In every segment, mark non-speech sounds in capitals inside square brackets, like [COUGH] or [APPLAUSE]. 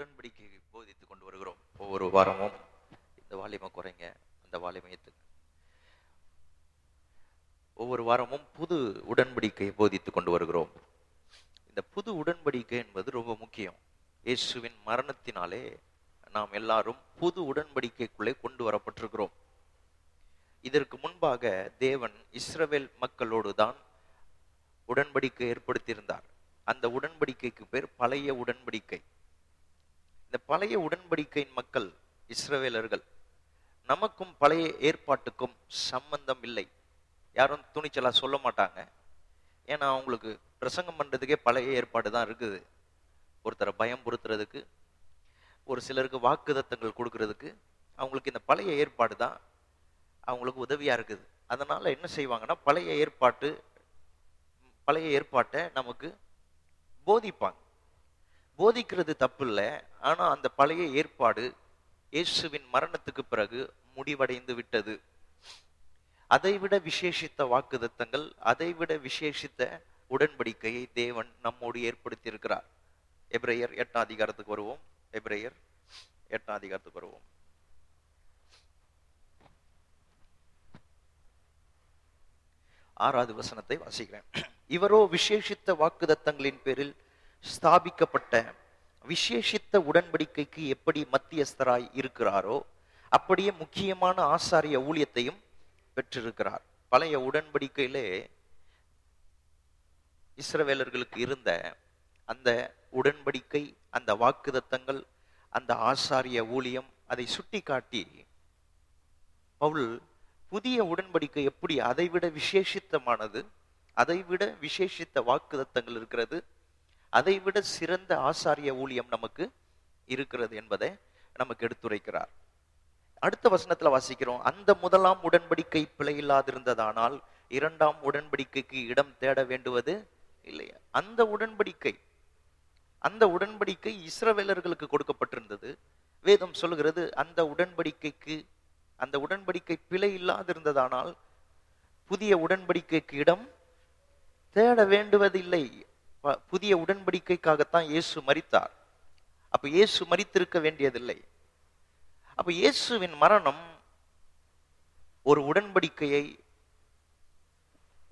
உடன்படிக்கை போதித்துக் கொண்டு வருகிறோம். ஒவ்வொரு வாரமும் இந்த வாலிமை குறைங்க அந்த வாலிமை ஏத்துங்க. ஒவ்வொரு வாரமும் புது உடன்படிக்கையை போதித்துக் கொண்டு வருகிறோம். இந்த புது உடன்படிக்கை என்பது ரொம்ப முக்கியம். இயேசுவின் மரணத்தினாலே நாம் எல்லாரும் புது உடன்படிக்கைக்குள்ளே கொண்டு வரப்பட்டிருக்கிறோம். இதற்கு முன்பாக தேவன் இஸ்ரவேல் மக்களோடு தான் உடன்படிக்கை ஏற்படுத்தியிருந்தார். அந்த உடன்படிக்கைக்கு பேர் பழைய உடன்படிக்கை. இந்த பழைய உடன்படிக்கையின் மக்கள் இஸ்ரவேலர்கள் நமக்கும் பழைய ஏற்பாட்டுக்கும் சம்பந்தம் இல்லை. யாரும் துணிச்சலாக சொல்ல மாட்டாங்க. ஏன்னா அவங்களுக்கு பிரசங்கம் பண்ணுறதுக்கே பழைய ஏற்பாடு தான் இருக்குது. ஒருத்தரை பயம் பொறுத்துறதுக்கு ஒரு சிலருக்கு வாக்குதத்தங்கள் கொடுக்கறதுக்கு அவங்களுக்கு இந்த பழைய ஏற்பாடு தான் அவங்களுக்கு உதவியாக இருக்குது. அதனால் என்ன செய்வாங்கன்னா பழைய ஏற்பாட்டு பழைய ஏற்பாட்டை நமக்கு போதிப்பாங்க. போதிக்கிறது தப்பு இல்லை ஆனா அந்த பழைய ஏற்பாடு இயேசுவின் மரணத்துக்கு பிறகு முடிவடைந்து விட்டது. அதைவிட விசேஷித்த வாக்குதத்தங்கள் அதைவிட விசேஷித்த உடன்படிக்கையை தேவன் நம்மோடு ஏற்படுத்தி இருக்கிறார் எப்ரையர் எட்டாம் அதிகாரத்துக்கு வருவோம். எப்ரையர் எட்டாம் அதிகாரத்துக்கு வருவோம். ஆறாவது வசனத்தை வாசிக்கிறேன். இவரோ விசேஷித்த வாக்குதத்தங்களின் பேரில் ஸ்தாபிக்கப்பட்ட விசேஷித்த உடன்படிக்கைக்கு எப்படி மத்தியஸ்தராய் இருக்கிறாரோ அப்படியே முக்கியமான ஆசாரிய ஊழியத்தையும் பெற்றிருக்கிறார். பழைய உடன்படிக்கையிலே இஸ்ரவேலர்களுக்கு இருந்த அந்த உடன்படிக்கை அந்த வாக்குதத்தங்கள் அந்த ஆசாரிய ஊழியம் அதை சுட்டி காட்டி பவுல் புதிய உடன்படிக்கை எப்படி அதைவிட விசேஷித்தமானது அதைவிட விசேஷித்த வாக்குதத்தங்கள் இருக்கிறது அதைவிட சிறந்த ஆசாரிய ஊழியம் நமக்கு இருக்கிறது என்பதை நமக்கு எடுத்துரைக்கிறார். அடுத்த வசனத்துல வாசிக்கிறோம். அந்த முதலாம் உடன்படிக்கை பிழையில்லாதிருந்ததானால் இரண்டாம் உடன்படிக்கைக்கு இடம் தேட வேண்டுவது இல்லையா? அந்த உடன்படிக்கை அந்த உடன்படிக்கை இஸ்ரவேலர்களுக்கு கொடுக்கப்பட்டிருந்தது. வேதம் சொல்லுகிறது அந்த உடன்படிக்கைக்கு அந்த உடன்படிக்கை பிழை இல்லாதிருந்ததானால் புதிய உடன்படிக்கைக்கு இடம் தேட வேண்டுவதில்லை. புதிய உடன்படிக்கைக்காகத்தான் இயேசு மறித்தார் அப்ப இயேசு மறித்திருக்க வேண்டியதில்லை. அப்ப இயேசுவின் மரணம் ஒரு உடன்படிக்கையை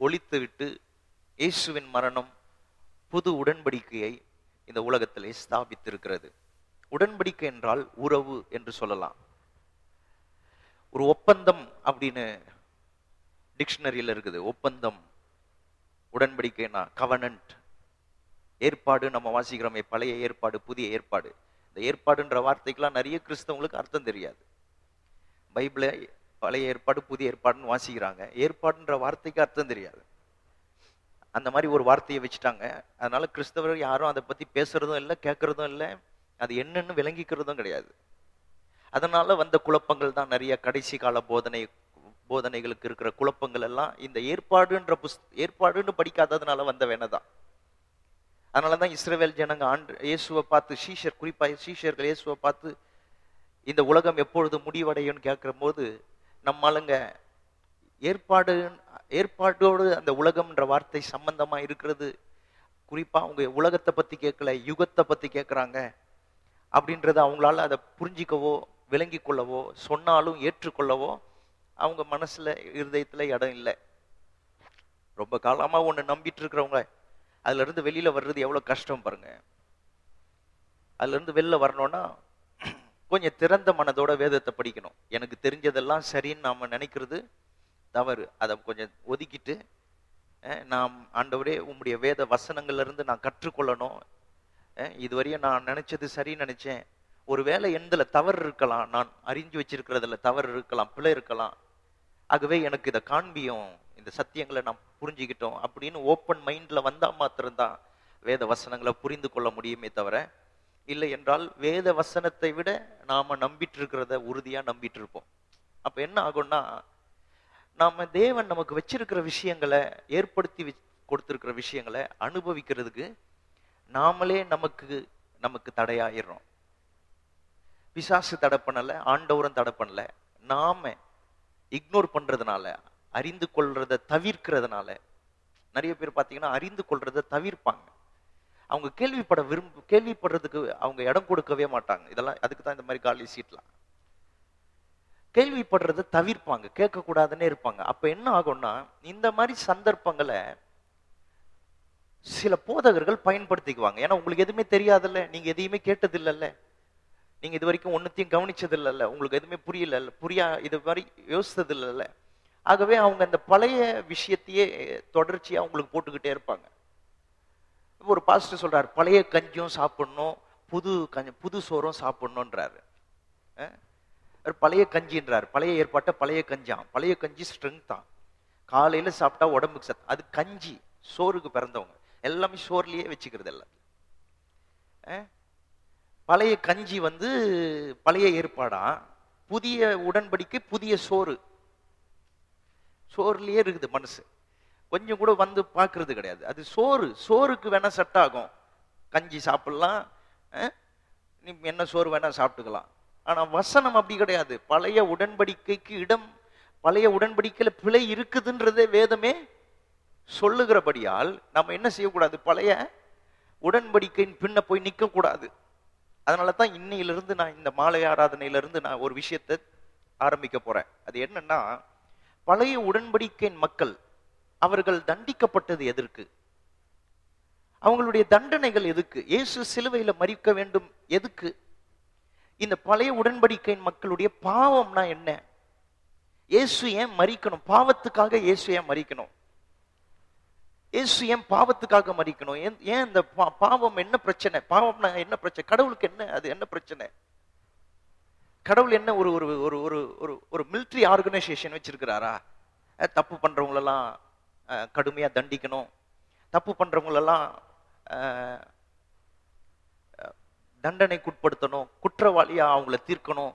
ஒழித்துவிட்டு இயேசுவின் மரணம் புது உடன்படிக்கையை இந்த உலகத்திலே ஸ்தாபித்திருக்கிறது. உடன்படிக்கை என்றால் உறவு என்று சொல்லலாம். ஒரு ஒப்பந்தம் அப்படின்னு டிக்ஷனரியில் இருக்குது. ஒப்பந்தம் உடன்படிக்கைனா கவனன்ட் ஏற்பாடு நம்ம வாசிக்கிறோமே பழைய ஏற்பாடு புதிய ஏற்பாடு. இந்த ஏற்பாடுன்ற வார்த்தைக்கெல்லாம் நிறைய கிறிஸ்தவங்களுக்கு அர்த்தம் தெரியாது. பைபிளை பழைய ஏற்பாடு புதிய ஏற்பாடுன்னு வாசிக்கிறாங்க. ஏற்பாடுன்ற வார்த்தைக்கு அர்த்தம் தெரியாது. அந்த மாதிரி ஒரு வார்த்தையை வச்சுட்டாங்க. அதனால கிறிஸ்தவர்கள் யாரும் அதை பத்தி பேசுறதும் இல்லை கேட்கறதும் இல்லை. அது என்னன்னு விளங்கிக்கிறதும் கிடையாது. அதனால வந்த குழப்பங்கள் தான் நிறைய கடைசி கால போதனை போதனைகளுக்கு இருக்கிற குழப்பங்கள் எல்லாம் இந்த ஏற்பாடுன்ற புஸ் ஏற்பாடுன்னு படிக்காததுனால வந்த வேணதான் அதனாலதான் இஸ்ரவேல் ஜனங்க ஆண்டு இயேசுவை பார்த்து சீஷர் குறிப்பாக சீஷர்கள் இயேசுவை பார்த்து இந்த உலகம் எப்பொழுது முடிவடையும்னு கேட்கிற போது நம்ம ஏற்பாடு ஏற்பாட்டோடு அந்த உலகம்ன்ற வார்த்தை சம்பந்தமாக இருக்கிறது. குறிப்பாக அவங்க உலகத்தை பற்றி கேட்கல யுகத்தை பற்றி கேட்குறாங்க அப்படின்றத அவங்களால அதை புரிஞ்சிக்கவோ விளங்கி கொள்ளவோ சொன்னாலும் ஏற்றுக்கொள்ளவோ அவங்க மனசில் இருதயத்தில் இடம் இல்லை. ரொம்ப காலமாக ஒன்று நம்பிட்டு இருக்கிறவங்க அதுல இருந்து வெளியில வர்றது எவ்வளவு கஷ்டம் பாருங்க. அதுல இருந்து வெளில வரணும்னா கொஞ்சம் திறந்த மனதோட வேதத்தை படிக்கணும். எனக்கு தெரிஞ்சதெல்லாம் சரின்னு நாம நினைக்கிறது தவறு. அதை கொஞ்சம் ஒதுக்கிட்டு நாம் ஆண்டவரே உம்முடைய வேத வசனங்கள்ல இருந்து நான் கற்றுக்கொள்ளணும். இதுவரையும் நான் நினைச்சது சரின்னு நினைச்சேன். ஒருவேளை எந்தல தவறு இருக்கலாம். நான் அறிஞ்சு வச்சிருக்கிறதுல தவறு இருக்கலாம் பிழை இருக்கலாம். ஆகவே எனக்கு இதை காண்பியும். இந்த சத்தியங்களை நாம் புரிஞ்சுக்கிட்டோம் அப்படின்னு ஓப்பன் மைண்ட்ல வந்தா மாத்திரம்தான் வேத வசனங்களை புரிந்து கொள்ள முடியுமே தவிர இல்லை என்றால் வேத வசனத்தை விட நாம நம்பிட்டு இருக்கிறத உறுதியா நம்பிட்டு இருப்போம் அப்ப என்ன ஆகும்னா நாம தேவன் நமக்கு வச்சிருக்கிற விஷயங்களை ஏற்படுத்தி கொடுத்துருக்கிற விஷயங்களை அனுபவிக்கிறதுக்கு நாமளே நமக்கு நமக்கு தடையாயிடுறோம். பிசாசு தடை பண்ணலை ஆண்டவரும் தடை பண்ணல. நாம இக்னோர் பண்றதுனால அறிந்து கொள்றத தவிர்க்கிறதுனால நிறைய பேர் பார்த்தீங்கன்னா அறிந்து கொள்றத தவிர்ப்பாங்க. அவங்க கேள்விப்பட விரும்ப கேள்விப்படுறதுக்கு அவங்க இடம் கொடுக்கவே மாட்டாங்க. இதெல்லாம் அதுக்கு தான் இந்த மாதிரி காலி சீட்லாம். கேள்விப்படுறதை தவிர்ப்பாங்க. கேட்கக்கூடாதுன்னே இருப்பாங்க. அப்ப என்ன ஆகும்னா இந்த மாதிரி சந்தர்ப்பங்களை சில போதகர்கள் பயன்படுத்திக்குவாங்க. ஏன்னா உங்களுக்கு எதுவுமே தெரியாதுல்ல. நீங்க எதையுமே கேட்டது இல்லைல்ல நீங்க இது வரைக்கும் ஒன்னுத்தையும் கவனிச்சது இல்லைல்ல உங்களுக்கு எதுவுமே புரியல புரியா இது மாதிரி யோசித்தது இல்லைல்ல ஆகவே அவங்க அந்த பழைய விஷயத்தையே தொடர்ச்சியாக அவங்களுக்கு போட்டுக்கிட்டே இருப்பாங்க. ஒரு பாஸ்டர் சொல்கிறார் பழைய கஞ்சியும் சாப்பிடணும் புது கஞ்சி புது சோறும் சாப்பிடணுன்றாரு பழைய கஞ்சின்றார். பழைய ஏற்பாட்டை பழைய கஞ்சாம். பழைய கஞ்சி ஸ்ட்ரென்த்தான் காலையில் சாப்பிட்டா உடம்புக்கு சத் அது கஞ்சி சோறுக்கு பிறந்தவங்க. எல்லாமே சோர்லேயே வச்சுக்கிறது எல்லாத்தையும் பழைய கஞ்சி வந்து பழைய ஏற்பாடாக புதிய உடன்படிக்கை புதிய சோறு. சோறுலேயே இருக்குது மனசு. கொஞ்சம் கூட வந்து பார்க்கறது கிடையாது. அது சோறு சோறுக்கு வேணால் செட் ஆகும். கஞ்சி சாப்பிட்லாம் நீ என்ன சோறு வேணால் சாப்பிட்டுக்கலாம். ஆனால் வசனம் அப்படி கிடையாது. பழைய உடன்படிக்கைக்கு இடம் பழைய உடன்படிக்கையில் பிழை இருக்குதுன்றதே வேதமே சொல்லுகிறபடியால் நம்ம என்ன செய்யக்கூடாது? பழைய உடன்படிக்கையின் பின்ன போய் நிற்கக்கூடாது. அதனால தான் இன்னையிலிருந்து நான் இந்த மாலை ஆராதனையிலிருந்து நான் ஒரு விஷயத்தை ஆரம்பிக்க போகிறேன் அது என்னன்னா பழைய உடன்படிக்கையின் மக்கள் அவர்கள் தண்டிக்கப்பட்டது எதற்கு? அவங்களுடைய தண்டனைகள் எதுக்கு? இயேசு சிலுவையில மறிக்க வேண்டும் எதுக்கு? இந்த பழைய உடன்படிக்கையின் மக்களுடைய பாவம்னா என்ன? இயேசு ஏன் மறிக்கணும்? பாவத்துக்காக இயேசு ஏன் மறிக்கணும்? இயேசு ஏன் பாவத்துக்காக மறிக்கணும்? ஏன் ஏன் இந்த பா- பாவம் என்ன பிரச்சனை? பாவம்னா என்ன பிரச்சனை? கடவுளுக்கு என்ன? அது என்ன பிரச்சனை? கடவுள் என்ன ஒரு ஒரு ஒரு ஒரு ஒரு ஒரு மிலிட்ரி ஆர்கனைசேஷன் வச்சிருக்கிறாரா? தப்பு பண்றவங்களெல்லாம் கடுமையாக தண்டிக்கணும். தப்பு பண்றவங்களெல்லாம் தண்டனைக்குட்படுத்தணும். குற்றவாளியா அவங்கள தீர்க்கணும்.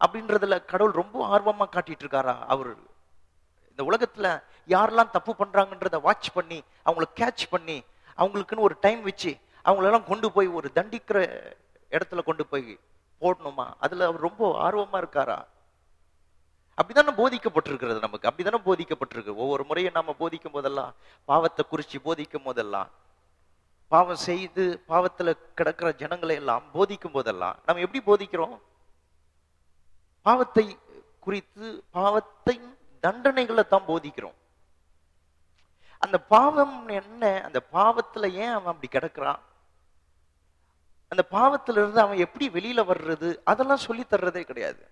அப்படின்றதுல கடவுள் ரொம்ப ஆர்வமா காட்டிட்டு இருக்காரா அவர்? இந்த உலகத்துல யாரெல்லாம் தப்பு பண்றாங்கன்றத வாட்ச் பண்ணி அவங்கள கேட்ச் பண்ணி அவங்களுக்குன்னு ஒரு டைம் வச்சு அவங்களெல்லாம் கொண்டு போய் ஒரு தண்டிக்கிற இடத்துல கொண்டு போய் போடணுமா? அதுல அவர் ரொம்ப ஆர்வமா இருக்காரா? அப்படிதானே போதிக்கப்பட்டிருக்கிறது நமக்கு. அப்படிதானே போதிக்கப்பட்டிருக்கு. ஒவ்வொரு முறையும் நாம போதிக்கும் போதெல்லாம் பாவத்தை குறிச்சு போதிக்கும் போதெல்லாம் பாவம் செய்து பாவத்துல கிடக்கிற ஜனங்களை எல்லாம் போதிக்கும் போதெல்லாம் நம்ம எப்படி போதிக்கிறோம்? பாவத்தை குறித்து பாவத்தின் தண்டனைகளை தான் போதிக்கிறோம். அந்த பாவம் என்ன? அந்த பாவத்துல ஏன் அவன் அப்படி கிடக்குறான்? அந்த பாவத்திலிருந்து அவன் எப்படி வெளியில வர்றது? அதெல்லாம் சொல்லி தர்றதே கிடையாது.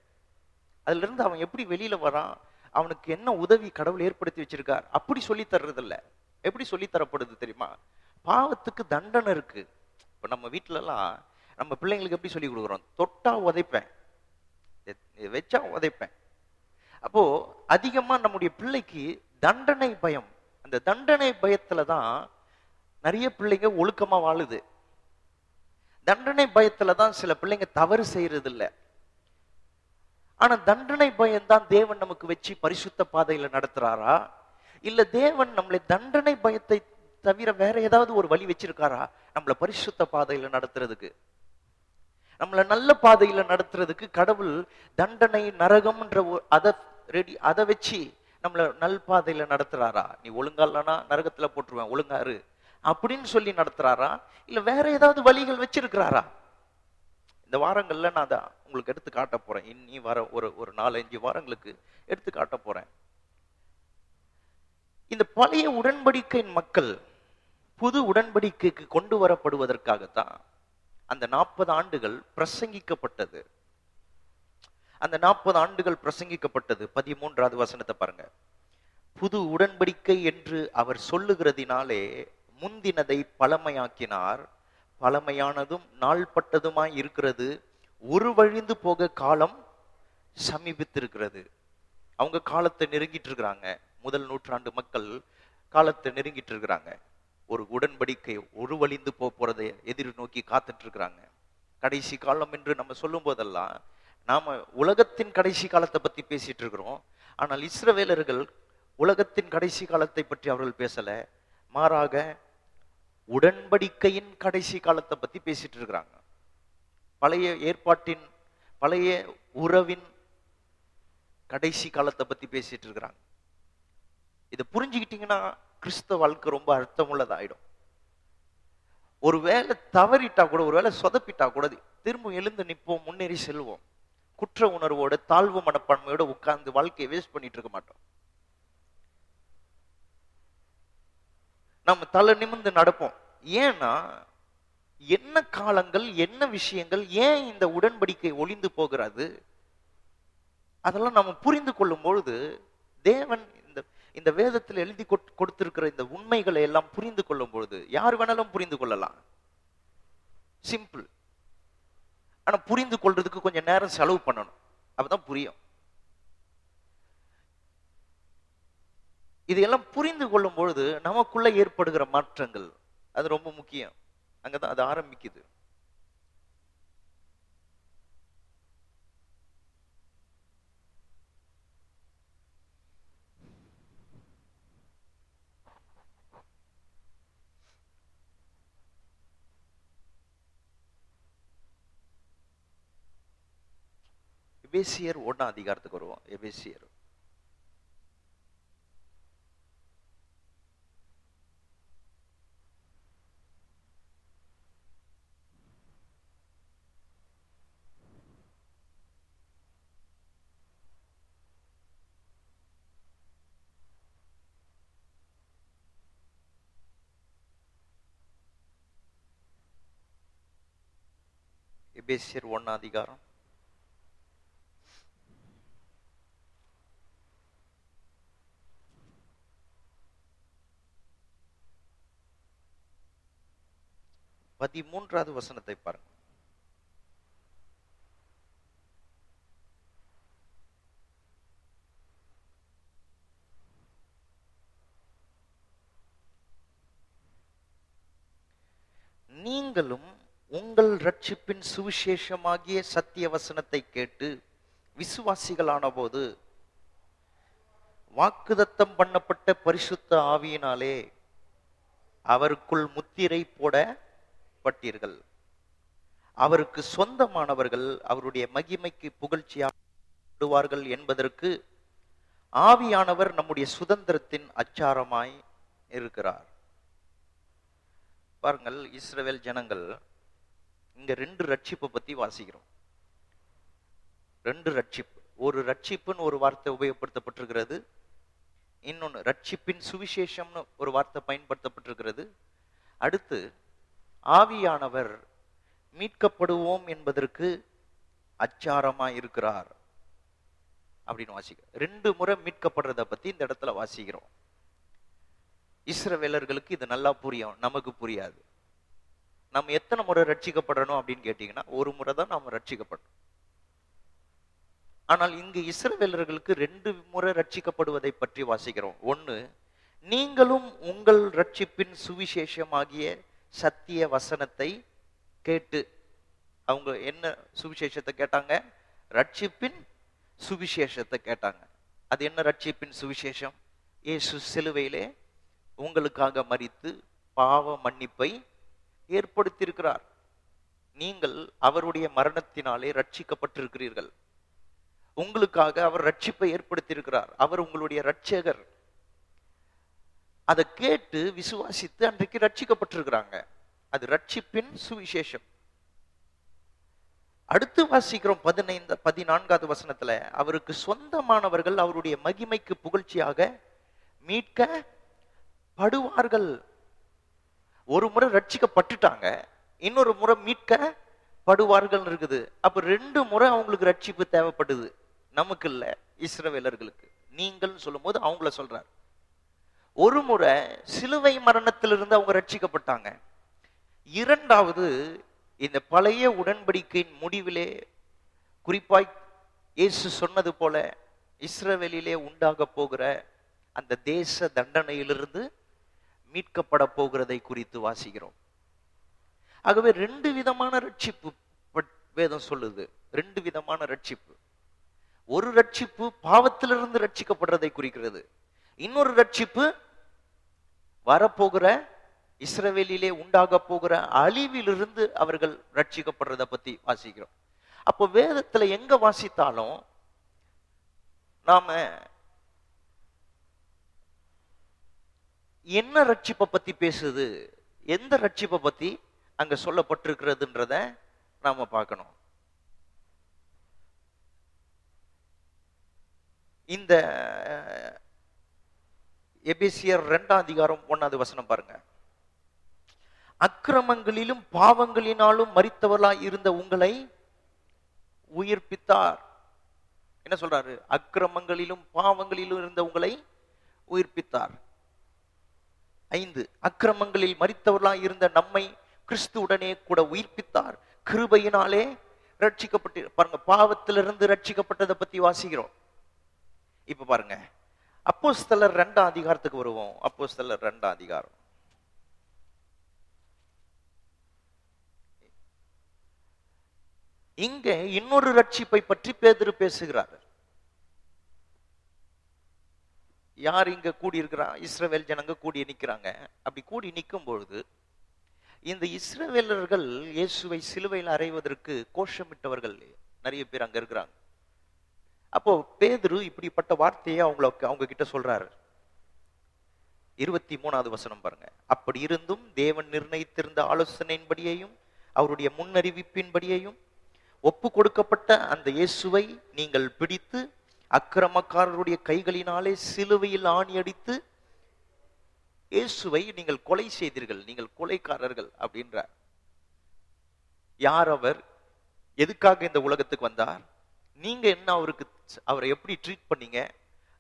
அதுல இருந்து அவன் எப்படி வெளியில வரான்? அவனுக்கு என்ன உதவி கடவுள் ஏற்படுத்தி வச்சிருக்கார்? அப்படி சொல்லி தர்றது இல்ல எப்படி சொல்லி தரப்படுது தெரியுமா? பாவத்துக்கு தண்டனை இருக்கு. இப்ப நம்ம வீட்டிலலாம் நம்ம பிள்ளைங்களுக்கு எப்படி சொல்லி கொடுக்குறோம்? தொட்டா உதைப்பேன். வச்சா உதைப்பேன். அப்போ அதிகமா நம்முடைய பிள்ளைக்கு தண்டனை பயம். அந்த தண்டனை பயத்துல தான் நிறைய பிள்ளைங்க ஒழுக்கமா வாழுது. தண்டனை பயத்துல தான் சில பிள்ளைங்க தவறு செய்யறது இல்லை ஆனா தண்டனை பயம் தான் தேவன் நமக்கு வச்சு பரிசுத்த பாதையில நடத்துறாரா? இல்ல தேவன் நம்மளை தண்டனை பயத்தை தவிர வேற ஏதாவது ஒரு வழி வச்சிருக்காரா? நம்மள பரிசுத்த பாதையில நடத்துறதுக்கு. நம்மள நல்ல பாதையில நடத்துறதுக்கு கடவுள் தண்டனை நரகம்ன்ற ஒரு- ரெடி அதை வச்சு நம்மள நல் பாதையில நடத்துறாரா? நீ ஒழுங்கா இல்லைன்னா நரகத்துல போட்டுருவேன் ஒழுங்காரு அப்படின்னு சொல்லி நடத்துறாரா? இல்ல வேற ஏதாவது வழிகள் வச்சிருக்கிறாரா? இந்த வாரங்கள்ல நான் அதை உங்களுக்கு எடுத்து காட்ட போறேன். இன்னி வர ஒரு ஒரு நாலஞ்சு வாரங்களுக்கு எடுத்து காட்ட போறேன். இந்த பழைய உடன்படிக்கையின் மக்கள் புது உடன்படிக்கைக்கு கொண்டு வரப்படுவதற்காகத்தான் அந்த நாற்பது ஆண்டுகள் பிரசங்கிக்கப்பட்டது. அந்த நாற்பது ஆண்டுகள் பிரசங்கிக்கப்பட்டது. பதிமூன்றாவது வசனத்தை பாருங்க. புது உடன்படிக்கை என்று அவர் சொல்லுகிறதினாலே முந்தினதை பழமையாக்கினார். பழமையானதும் நாள்பட்டதுமாய் இருக்கிறது. உருவழிந்து போக காலம் சமீபித்திருக்கிறது. அவங்க காலத்தை நெருங்கிட்டு இருக்கிறாங்க முதல் நூற்றாண்டு மக்கள் காலத்தை நெருங்கிட்டு இருக்கிறாங்க ஒரு உடன்படிக்கை உருவழிந்து போக போறதை எதிர்நோக்கி காத்துட்டு இருக்கிறாங்க கடைசி காலம் என்று நம்ம சொல்லும் போதெல்லாம் நாம உலகத்தின் கடைசி காலத்தை பத்தி பேசிட்டு இருக்கிறோம் ஆனால் இஸ்ரவேலர்கள் உலகத்தின் கடைசி காலத்தை பற்றி அவர்கள் பேசல. மாறாக உடன்படிக்கையின் கடைசி காலத்தை பத்தி பேசிட்டு இருக்கிறாங்க. பழைய ஏற்பாட்டின் பழைய உறவின் கடைசி காலத்தை பத்தி பேசிட்டு இருக்கிறாங்க. இதை புரிஞ்சுக்கிட்டீங்கன்னா கிறிஸ்தவ வாழ்க்கை ரொம்ப அர்த்தமுள்ளதாயிடும். ஒருவேளை தவறிட்டா கூட ஒருவேளை சொதப்பிட்டா கூட திரும்ப எழுந்து நிற்போம் முன்னேறி செல்வோம். குற்ற உணர்வோட தாழ்வு மனப்பான்மையோட உட்கார்ந்து வாழ்க்கையை வேஸ்ட் பண்ணிட்டு இருக்க மாட்டோம். நம்ம தலை நிமிர்ந்து நடப்போம். ஏன்னா என்ன காலங்கள் என்ன விஷயங்கள் ஏன் இந்த உடன்படிக்கை ஒளிந்து போகிறது? அதெல்லாம் நம்ம புரிந்து கொள்ளும் பொழுது தேவன் இந்த இந்த வேதத்தில் எழுதி கொட்- கொடுத்திருக்கிற இந்த உண்மைகளை எல்லாம் புரிந்து கொள்ளும் பொழுது யார் வேணாலும் புரிந்து கொள்ளலாம். சிம்பிள் ஆனா புரிந்து கொள்றதுக்கு கொஞ்சம் நேரம் செலவு பண்ணணும். அப்பதான் புரியும். இதையெல்லாம் புரிந்து கொள்ளும் பொழுது நமக்குள்ள ஏற்படுகிற மாற்றங்கள் அது ரொம்ப முக்கியம். அங்கதான் அது ஆரம்பிக்குது. எபேசியர் ஒன்றாம் அதிகாரத்துக்கு வருவோம். எபேசியர். எபேசியர் ஒன்னா அதிகாரம் பதிமூன்றாவது வசனத்தை பாருங்க நீங்களும் ரட்சிப்பின் சுவிசேஷமாகிய சத்திய வசனத்தை கேட்டு விசுவாசிகளான போது வாக்குதத்தம் பண்ணப்பட்ட பரிசுத்த ஆவியினாலே அவருக்குள் முத்திரை போடப்பட்டீர்கள். அவருக்கு சொந்தமானவர்கள் அவருடைய மகிமைக்கு புகழ்ச்சியாடுவார்கள் என்பதற்கு ஆவியானவர் நம்முடைய சுதந்திரத்தின் அச்சாரமாய் இருக்கிறார். பாருங்கள் இஸ்ரவேல் ஜனங்கள் இங்க ரெண்டு ரட்சிப்பை பத்தி வாசிக்கிறோம். ரெண்டு ரட்சிப்பு. ஒரு ரட்சிப்புன்னு ஒரு வார்த்தை உபயோகப்படுத்தப்பட்டிருக்கிறது. இன்னொன்னு ரட்சிப்பின் சுவிசேஷம்னு ஒரு வார்த்தை பயன்படுத்தப்பட்டிருக்கிறது. அடுத்து ஆவியானவர் மீட்கப்படுவோம் என்பதற்கு அச்சாரமா இருக்கிறார். அப்படின்னு வாசிக்கிறோம். ரெண்டு முறை மீட்கப்படுறத பத்தி இந்த இடத்துல வாசிக்கிறோம். இஸ்ரவேலர்களுக்கு இது நல்லா புரியும். நமக்கு புரியாது. நம்ம எத்தனை முறை ரட்சிக்கப்படணும் அப்படின்னு கேட்டீங்கன்னா ஒரு முறை தான் நாம ரட்சிக்கப்படணும். ஆனால் இங்கு இஸ்ரவேலர்களுக்கு ரெண்டு முறை ரட்சிக்கப்படுவதை பற்றி வாசிக்கிறோம். ஒண்ணு நீங்களும் உங்கள் ரட்சிப்பின் சுவிசேஷமாகிய சத்திய வசனத்தை கேட்டு அவங்க என்ன சுவிசேஷத்தை கேட்டாங்க? ரட்சிப்பின் சுவிசேஷத்தை கேட்டாங்க. அது என்ன ரட்சிப்பின் சுவிசேஷம்? ஏசு சிலுவையிலே உங்களுக்காக மறித்து பாவ மன்னிப்பை ஏற்படுத்தியிருக்கிறார். நீங்கள் அவருடைய மரணத்தினாலே ரட்சிக்கப்பட்டிருக்கிறீர்கள். உங்களுக்காக அவர் ரட்சிப்பை ஏற்படுத்தியிருக்கிறார். அவர் உங்களுடைய ரட்சகர் அதை கேட்டு விசுவாசித்து அன்றைக்கு ரட்சிக்கப்பட்டிருக்கிறாங்க. அது ரட்சிப்பின் சுவிசேஷம். அடுத்து வாசிக்கிறோம் பதினைந்து பதினான்காவது வசனத்துல அவருக்கு சொந்தமானவர்கள் அவருடைய மகிமைக்கு புகழ்ச்சியாக மீட்க படுவார்கள். ஒரு முறை ரட்சிக்கப்பட்டுட்டாங்க இன்னொரு முறை மீட்கப்படுவார்கள் இருக்குது. அப்ப ரெண்டு முறை அவங்களுக்கு ரட்சிப்பு தேவைப்படுது. நமக்கு இல்ல இஸ்ரவேலர்களுக்கு. நீங்கள் சொல்லும்போது அவங்கள சொல்றாரு. ஒரு முறை சிலுவை மரணத்திலிருந்து அவங்க ரட்சிக்கப்பட்டாங்க. இரண்டாவது இந்த பழைய உடன்படிக்கையின் முடிவிலே குறிப்பாய் இயேசு சொன்னது போல இஸ்ரவேலிலே உண்டாக போகிற அந்த தேச தண்டனையிலிருந்து மீட்கப்பட போகிறதை குறித்து வாசிக்கிறோம். ஆகவே ரெண்டு விதமான ரட்சிப்பு வேதம் சொல்லுது. ரெண்டு விதமான ரட்சிப்பு. ஒரு ரட்சிப்பு பாவத்திலிருந்து ரட்சிக்கப்படுறதை குறிக்கிறது. இன்னொரு ரட்சிப்பு வரப்போகிற இஸ்ரவேலிலே உண்டாக போகிற அழிவிலிருந்து அவர்கள் ரட்சிக்கப்படுறதை பத்தி வாசிக்கிறோம். அப்போ வேதத்துல எங்க வாசித்தாலும் நாம என்ன ரட்சிப்பை பத்தி பேசுது? எந்த ரட்சிப்பை பத்தி அங்க சொல்லப்பட்டிருக்கிறதுன்றத நாம பார்க்கணும். இந்த எபிசியர் எபேசியர் ரெண்டாம் அதிகாரம் ஒன்னாவது வசனம் பாருங்க. அக்கிரமங்களிலும் பாவங்களினாலும் மறித்தவர்களாய் இருந்த உங்களை உயிர்ப்பித்தார். என்ன சொல்றாரு? அக்கிரமங்களிலும் பாவங்களிலும் இருந்த உங்களை உயிர்ப்பித்தார். ஐந்து அக்கிரமங்களில் மரித்தவர்களாய் இருந்த நம்மை கிறிஸ்துவுடனே கூட உயிர்ப்பித்தார். கிருபையினாலே ரட்சிக்கப்பட்டு பாருங்க பாவத்திலிருந்து ரட்சிக்கப்பட்டதை பத்தி வாசிக்கிறோம். இப்ப பாருங்க அப்போஸ்தலர் ரெண்டாம் அதிகாரத்துக்கு வருவோம். அப்போஸ்தலர் ரெண்டாம் அதிகாரம். இங்க இன்னொரு ரட்சிப்பை பற்றி பேதுரு பேசுகிறார். யார் இங்க கூடி இருக்கிறா இஸ்ரவேல் ஜனங்க கூடி நிக்கிறாங்க. அப்படி கூடி நிற்கும் பொழுது இந்த இஸ்ரவேலர்கள் இயேசுவை சிலுவையில் அறைவதற்கு கோஷமிட்டவர்கள் நிறைய பேர் அங்க இருக்கிறாங்க. அப்போ பேதுரு இப்படிப்பட்ட வார்த்தையை அவங்கள அவங்க கிட்ட சொல்றாரு. இருபத்தி மூணாவது வசனம் பாருங்க. அப்படி இருந்தும் தேவன் நிர்ணயித்திருந்த ஆலோசனையின்படியையும் அவருடைய முன்னறிவிப்பின்படியையும் ஒப்பு கொடுக்கப்பட்ட அந்த இயேசுவை நீங்கள் பிடித்து அக்கிரமக்காரருடைய கைகளினாலே சிலுவையில் ஆணி அடித்து இயேசுவை நீங்கள் கொலை செய்தீர்கள் நீங்கள் கொலைக்காரர்கள் அப்படின்றார். யார் அவர் எதுக்காக இந்த உலகத்துக்கு வந்தார் நீங்க என்ன அவருக்கு அவரை எப்படி ட்ரீட் பண்ணீங்க?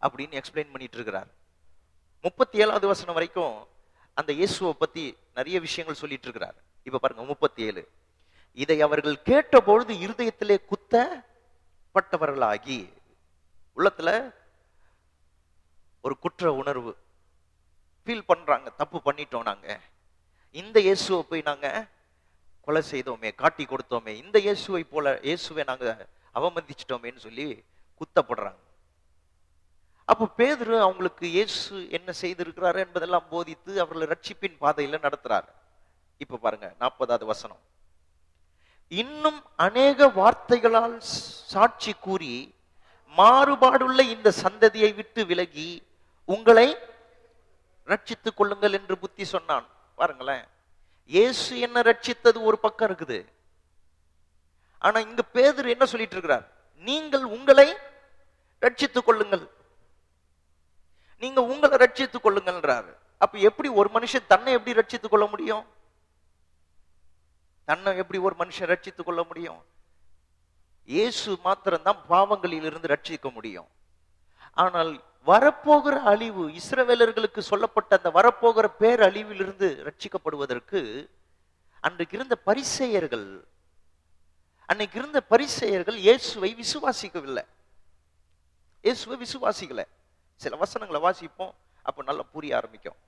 அப்படின்னு எக்ஸ்பிளைன் பண்ணிட்டு இருக்கிறார். முப்பத்தி ஏழாவது வசனம் வரைக்கும் அந்த இயேசுவை பத்தி நிறைய விஷயங்கள் சொல்லிட்டு இருக்கிறார். இப்ப பாருங்க முப்பத்தி ஏழு இதை அவர்கள் கேட்டபொழுது இருதயத்திலே குத்தப்பட்டவர்களாகி உள்ளத்துல ஒரு குற்ற உணர்வு ஃபீல் பண்றாங்க தப்பு பண்ணிட்டோம் நாங்க. இந்த இயேசுவை போய் நாங்க கொலை செய்தோமே காட்டி கொடுத்தோமே இந்த இயேசுவை போல இயேசுவை நாங்க அவமதிச்சிட்டோமேன்னு சொல்லி குத்தப்படுறாங்க. அப்போ பேதுரு அவங்களுக்கு இயேசு என்ன செய்திருக்கிறாரு என்பதெல்லாம் போதித்து அவர்களை ரட்சிப்பின் பாதையில நடத்துறாரு. இப்ப பாருங்க நாற்பதாவது வசனம். இன்னும் அநேக வார்த்தைகளால் சாட்சி கூறி மாறுபாடுள்ள இந்த சந்ததியை விட்டு விலகி உங்களை ரட்சித்துக் கொள்ளுங்கள் என்று புத்தி சொன்னான். பாருங்களேன். இயேசு என்ன ரட்சித்தது ஒரு பக்கம் இருக்குது. ஆனா இங்க பேதர் என்ன சொல்லிட்டு இருக்கிறார்? நீங்கள் உங்களை ரட்சித்துக் கொள்ளுங்கள். நீங்க உங்களை ரட்சித்துக் கொள்ளுங்கள்ன்றாரு. அப்ப எப்படி ஒரு மனுஷன் தன்னை எப்படி ரட்சித்துக் கொள்ள முடியும்? தன்னை எப்படி ஒரு மனுஷன் ரட்சித்துக் கொள்ள முடியும்? இயேசு மாத்திரம்தான் பாவங்களிலிருந்து ரட்சிக்க முடியும். ஆனால் வரப்போகிற அழிவு இஸ்ரவேலர்களுக்கு சொல்லப்பட்ட அந்த வரப்போகிற பேரழிவிலிருந்து ரட்சிக்கப்படுவதற்கு அன்றைக்கு இருந்த பரிசெயர்கள் அன்னைக்கு இருந்த பரிசெயர்கள் இயேசுவை விசுவாசிக்கவில்லை. இயேசுவை விசுவாசிக்கலை. சில வசனங்களை வாசிப்போம் அப்ப நல்லா புரிய ஆரம்பிக்கும்.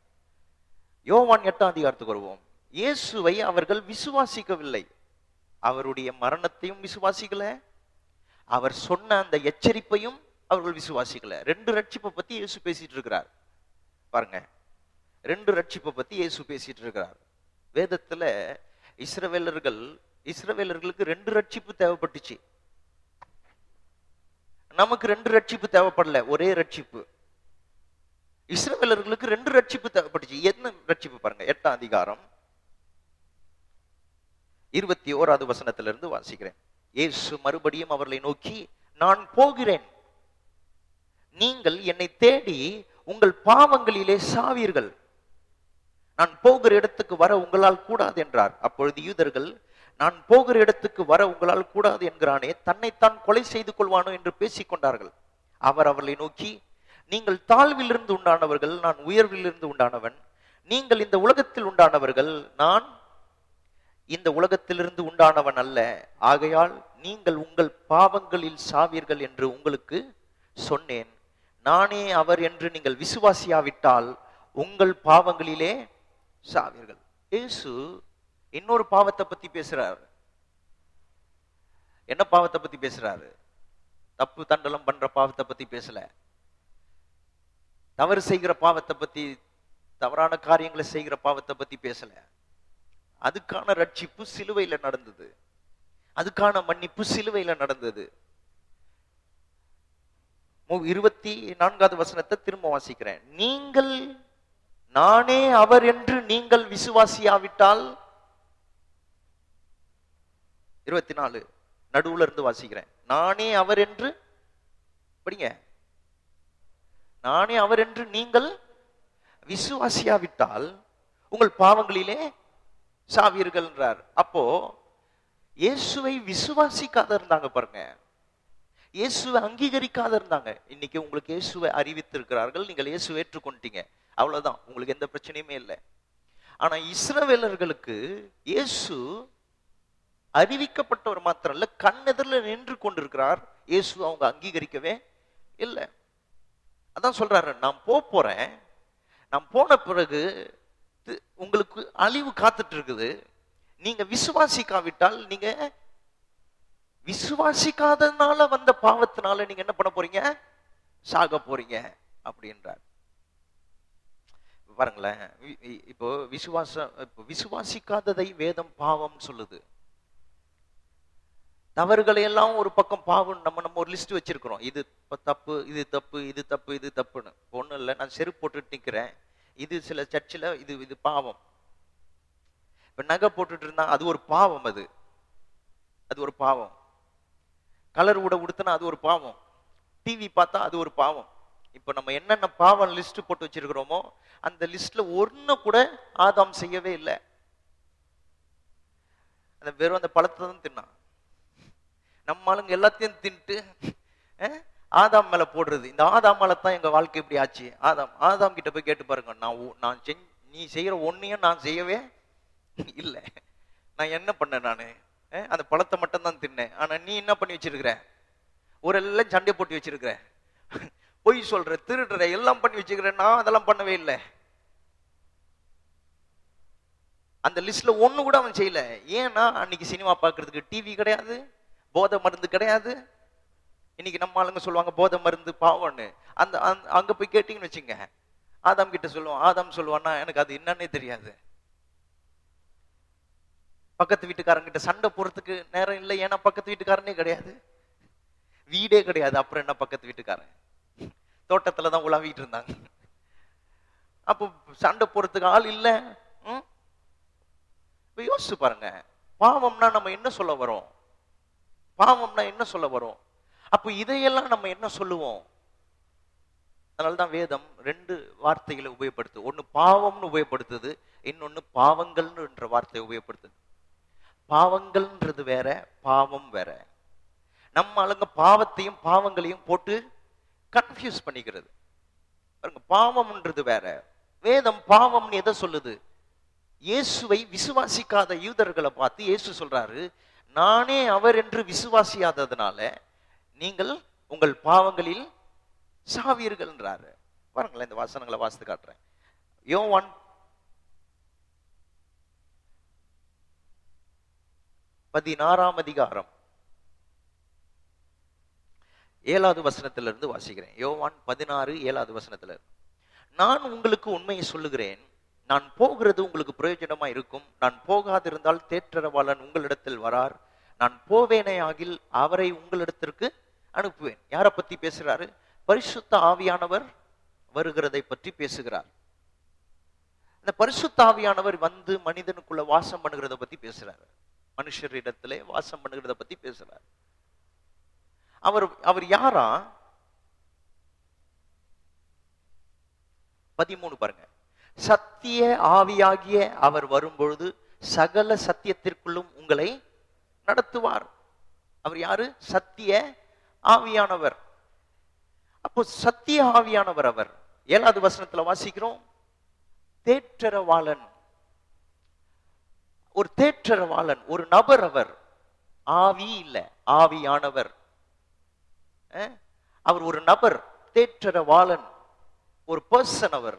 யோவான் எட்டாம் அதிகாரத்துக்கு வருவோம். இயேசுவை அவர்கள் விசுவாசிக்கவில்லை. அவருடைய மரணத்தையும் விசுவாசிக்கல. அவர் சொன்ன அந்த எச்சரிப்பையும் அவர்கள் விசுவாசிக்கல. ரெண்டு ரட்சிப்பை பத்தி இயேசு பேசிட்டு இருக்கிறார். பாருங்க. ரெண்டு ரட்சிப்பை பத்தி இயேசு பேசிட்டு இருக்கிறார். வேதத்துல இஸ்ரவேலர்கள் இஸ்ரவேலர்களுக்கு ரெண்டு ரட்சிப்பு தேவைப்பட்டுச்சு. நமக்கு ரெண்டு ரட்சிப்பு தேவைப்படல ஒரே ரட்சிப்பு. இஸ்ரவேலர்களுக்கு ரெண்டு ரட்சிப்பு தேவைப்பட்டுச்சு. என்ன ரட்சிப்பு பாருங்க? எட்டாம் அதிகாரம் இருபத்தி ஓராவது வசனத்திலிருந்து வாசிக்கிறேன். இயேசு மறுபடியும் அவர்களை நோக்கி நான் போகிறேன். நீங்கள் என்னை தேடி உங்கள் பாவங்களிலே சாவீர்கள். நான் போகிற இடத்துக்கு வர உங்களால் கூடாது என்றார். அப்பொழுது யூதர்கள் நான் போகிற இடத்துக்கு வர உங்களால் கூடாது என்கிறானே தன்னைத்தான் கொலை செய்து கொள்வானோ என்று பேசிக் கொண்டார்கள் அவர் அவர்களை நோக்கி நீங்கள் தாழ்விலிருந்து உண்டானவர்கள் நான் உயர்விலிருந்து உண்டானவன். நீங்கள் இந்த உலகத்தில் உண்டானவர்கள் நான் இந்த உலகத்திலிருந்து உண்டானவன் அல்ல. ஆகையால் நீங்கள் உங்கள் பாவங்களில் சாவீர்கள் என்று உங்களுக்கு சொன்னேன். நானே அவர் என்று நீங்கள் விசுவாசியாவிட்டால் உங்கள் பாவங்களிலே சாவீர்கள். இயேசு இன்னொரு பாவத்தை பத்தி பேசுறாரு. என்ன பாவத்தை பத்தி பேசுறாரு? தப்பு தண்டலம் பண்ற பாவத்தை பத்தி பேசல. தவறு செய்கிற பாவத்தை பத்தி தவறான காரியங்களை செய்கிற பாவத்தை பத்தி பேசல. அதுக்கான ரட்சிப்பு சிலுவையில நடந்தது. அதுக்கான மன்னிப்பு சிலுவையில நடந்தது. மு- இருபத்தி நான்காவது வசனத்தை திரும்ப வாசிக்கிறேன். நீங்கள் நானே அவர் என்று நீங்கள் விசுவாசியாவிட்டால் இருபத்தி நாலு நடுவுல இருந்து வாசிக்கிறேன். நானே அவர் என்று படிங்க. நானே அவர் என்று நீங்கள் விசுவாசியாவிட்டால் உங்கள் பாவங்களிலே சாவீர்கள்ன்றார். அப்போ இயேசுவை விசுவாசிக்காத இருந்தாங்க பாருங்க. இயேசுவை அங்கீகரிக்காத இருந்தாங்க இன்னைக்கு உங்களுக்கு இயேசுவை அறிவித்திருக்கிறார்கள் நீங்கள் இயேசுவை ஏற்றுக்கொண்டீங்க அவ்வளவுதான் உங்களுக்கு எந்த பிரச்சனையுமே இல்லை. ஆனா இஸ்ரவேலர்களுக்கு இயேசு அறிவிக்கப்பட்டவர் மாத்திரம் இல்ல கண்ணெதிரில் நின்று கொண்டிருக்கிறார். இயேசு அவங்க அங்கீகரிக்கவே இல்லை. அதான் சொல்றாரு நான் போறேன். நான் போன பிறகு உங்களுக்கு அழிவு காத்துட்டு இருக்குது நீங்க விசுவாசிக்காவிட்டால் நீங்க விசுவாசிக்காதனால வந்த பாவத்தினால நீங்க என்ன பண்ண போறீங்க? சாக போறீங்க அப்படின்றார். பாருங்களேன் இப்போ விசுவாசம் இப்போ விசுவாசிக்காததை வேதம் பாவம் சொல்லுது. தவறுகளை எல்லாம் ஒரு பக்கம் பாவம் நம்ம நம்ம ஒரு லிஸ்ட் வச்சிருக்கிறோம். இது தப்பு இது தப்பு இது தப்பு இது தப்புன்னு. ஒண்ணும் இல்லை நான் செருப்பு போட்டுட்டு நிக்கிறேன். இது சில சர்ச்சில் இது இது பாவம். இப்போ நகை போட்டுட்டு இருந்தா அது ஒரு பாவம் அது. அது ஒரு பாவம். கலர் கூட உடுத்தினா அது ஒரு பாவம். டிவி பார்த்தா அது ஒரு பாவம். இப்ப நம்ம என்னென்ன பாவம் லிஸ்ட் போட்டு வச்சிருக்கிறோமோ அந்த லிஸ்ட்ல ஒன்று கூட ஆதாம் செய்யவே இல்லை. அந்த வெறும் அந்த பழத்தை தான் தின்னான். நம்ம ஆளுங்க எல்லாத்தையும் தின்ட்டு அஹ், ஆதாம் மேல போடுறது. இந்த ஆதாம் மேல தான் எங்க வாழ்க்கை இப்படி ஆச்சு. ஆதாம் ஆதாம் கிட்ட போய் கேட்டு பாருங்க. நான் நான் செஞ் நீ செய்யற ஒன்னையும் நான் செய்யவே இல்லை. நான் என்ன பண்ணேன் நான்? அந்த பழத்தை மட்டும் தான் தின்னேன். ஆனா நீ என்ன பண்ணி வச்சிருக்கிற? ஒரு எல்லாம் சண்டை போட்டு வச்சிருக்கிற. பொய் சொல்ற திருடுற எல்லாம் பண்ணி வச்சிருக்கிற. நான் அதெல்லாம் பண்ணவே இல்லை. அந்த லிஸ்ட்ல ஒண்ணு கூட அவன் செய்யல. ஏன்னா அன்னைக்கு சினிமா பார்க்கிறதுக்கு டிவி கிடையாது. போதை மருந்து கிடையாது. இன்னைக்கு நம்ம ஆளுங்க சொல்லுவாங்க போதை மருந்து பாவம்னு. அந்த அங்க போய் கேட்டீங்கன்னு வச்சுங்க. ஆதாம் கிட்ட சொல்லுவோம் ஆதாம் சொல்லுவான்னா எனக்கு அது என்னன்னே தெரியாது. பக்கத்து வீட்டுக்காரங்கிட்ட சண்டை போறதுக்கு நேரம் இல்லை ஏன்னா பக்கத்து வீட்டுக்காரனே கிடையாது. வீடே கிடையாது அப்புறம் என்ன பக்கத்து வீட்டுக்காரன்? தோட்டத்துல தான் உலாவிட்டு இருந்தாங்க. அப்போ சண்டை போறதுக்கு ஆள் இல்லை. ம்? இப்ப யோசிச்சு பாருங்க. பாவம்னா நம்ம என்ன சொல்ல வரோம்? பாவம்னா என்ன சொல்ல வரோம்? அப்போ இதையெல்லாம் நம்ம என்ன சொல்லுவோம்? அதனால்தான் வேதம் ரெண்டு வார்த்தைகளை உபயோகப்படுத்து. ஒன்று பாவம்னு உபயோகப்படுத்துது இன்னொன்று பாவங்கள்னு என்ற வார்த்தையை உபயோகப்படுத்துது. பாவங்கள்ன்றது வேற பாவம் வேற. நம்ம ஆளுங்க பாவத்தையும் பாவங்களையும் போட்டு கன்ஃபியூஸ் பண்ணிக்கிறது. பாருங்க பாவம்ன்றது வேற. வேதம் பாவம்னு எதை சொல்லுது? இயேசுவை விசுவாசிக்காத யூதர்களை பார்த்து இயேசு சொல்றாரு நானே அவர் என்று விசுவாசியாததுனால நீங்கள் உங்கள் பாவங்களில் சாவீர்கள்ன்றாரு பாருங்களேன் இந்த வசனங்களை வாசித்து காட்டுறேன். யோவான் பதினாறாம் அதிகாரம். ஏழாவது வசனத்திலிருந்து வாசிக்கிறேன். யோவான் பதினாறு ஏழாவது வசனத்துல நான் உங்களுக்கு உண்மையை சொல்லுகிறேன். நான் போகிறது உங்களுக்கு பிரயோஜனமா இருக்கும். நான் போகாதிருந்தால் தேற்றரவாளன் உங்களிடத்தில் வரார். நான் போவேனே ஆகில் அவரை உங்களிடத்திற்கு அனுப்புவேன். யாரை பத்தி பேசுறாரு? பரிசுத்த ஆவியானவர் வருகிறதை பற்றி பேசுகிறார். இந்த பரிசுத்த ஆவியானவர் வந்து மனிதனுக்குள்ள வாசம் பண்ணுகிறத பத்தி பேசுறாரு. மனுஷரிடத்திலே வாசம் பண்ணுகிறத பற்றி பேசுகிறார் அவர் அவர் யாரா? பதிமூணு பாருங்க. சத்திய ஆவியாகிய அவர் வரும்பொழுது சகல சத்தியத்திற்குள்ளும் உங்களை நடத்துவார். அவர் யாரு? சத்திய ஆவியானவர். அப்போ சத்திய ஆவியானவர் அவர். ஏழாவது வசனத்துல வாசிக்கிறோம். தேற்றரவாளன். ஒரு தேற்றரவாளன் ஒரு நபர் அவர். ஆவி இல்ல ஆவியானவர். அஹ்? அவர் ஒரு நபர் தேற்றரவாளன். ஒரு பர்சன் அவர்.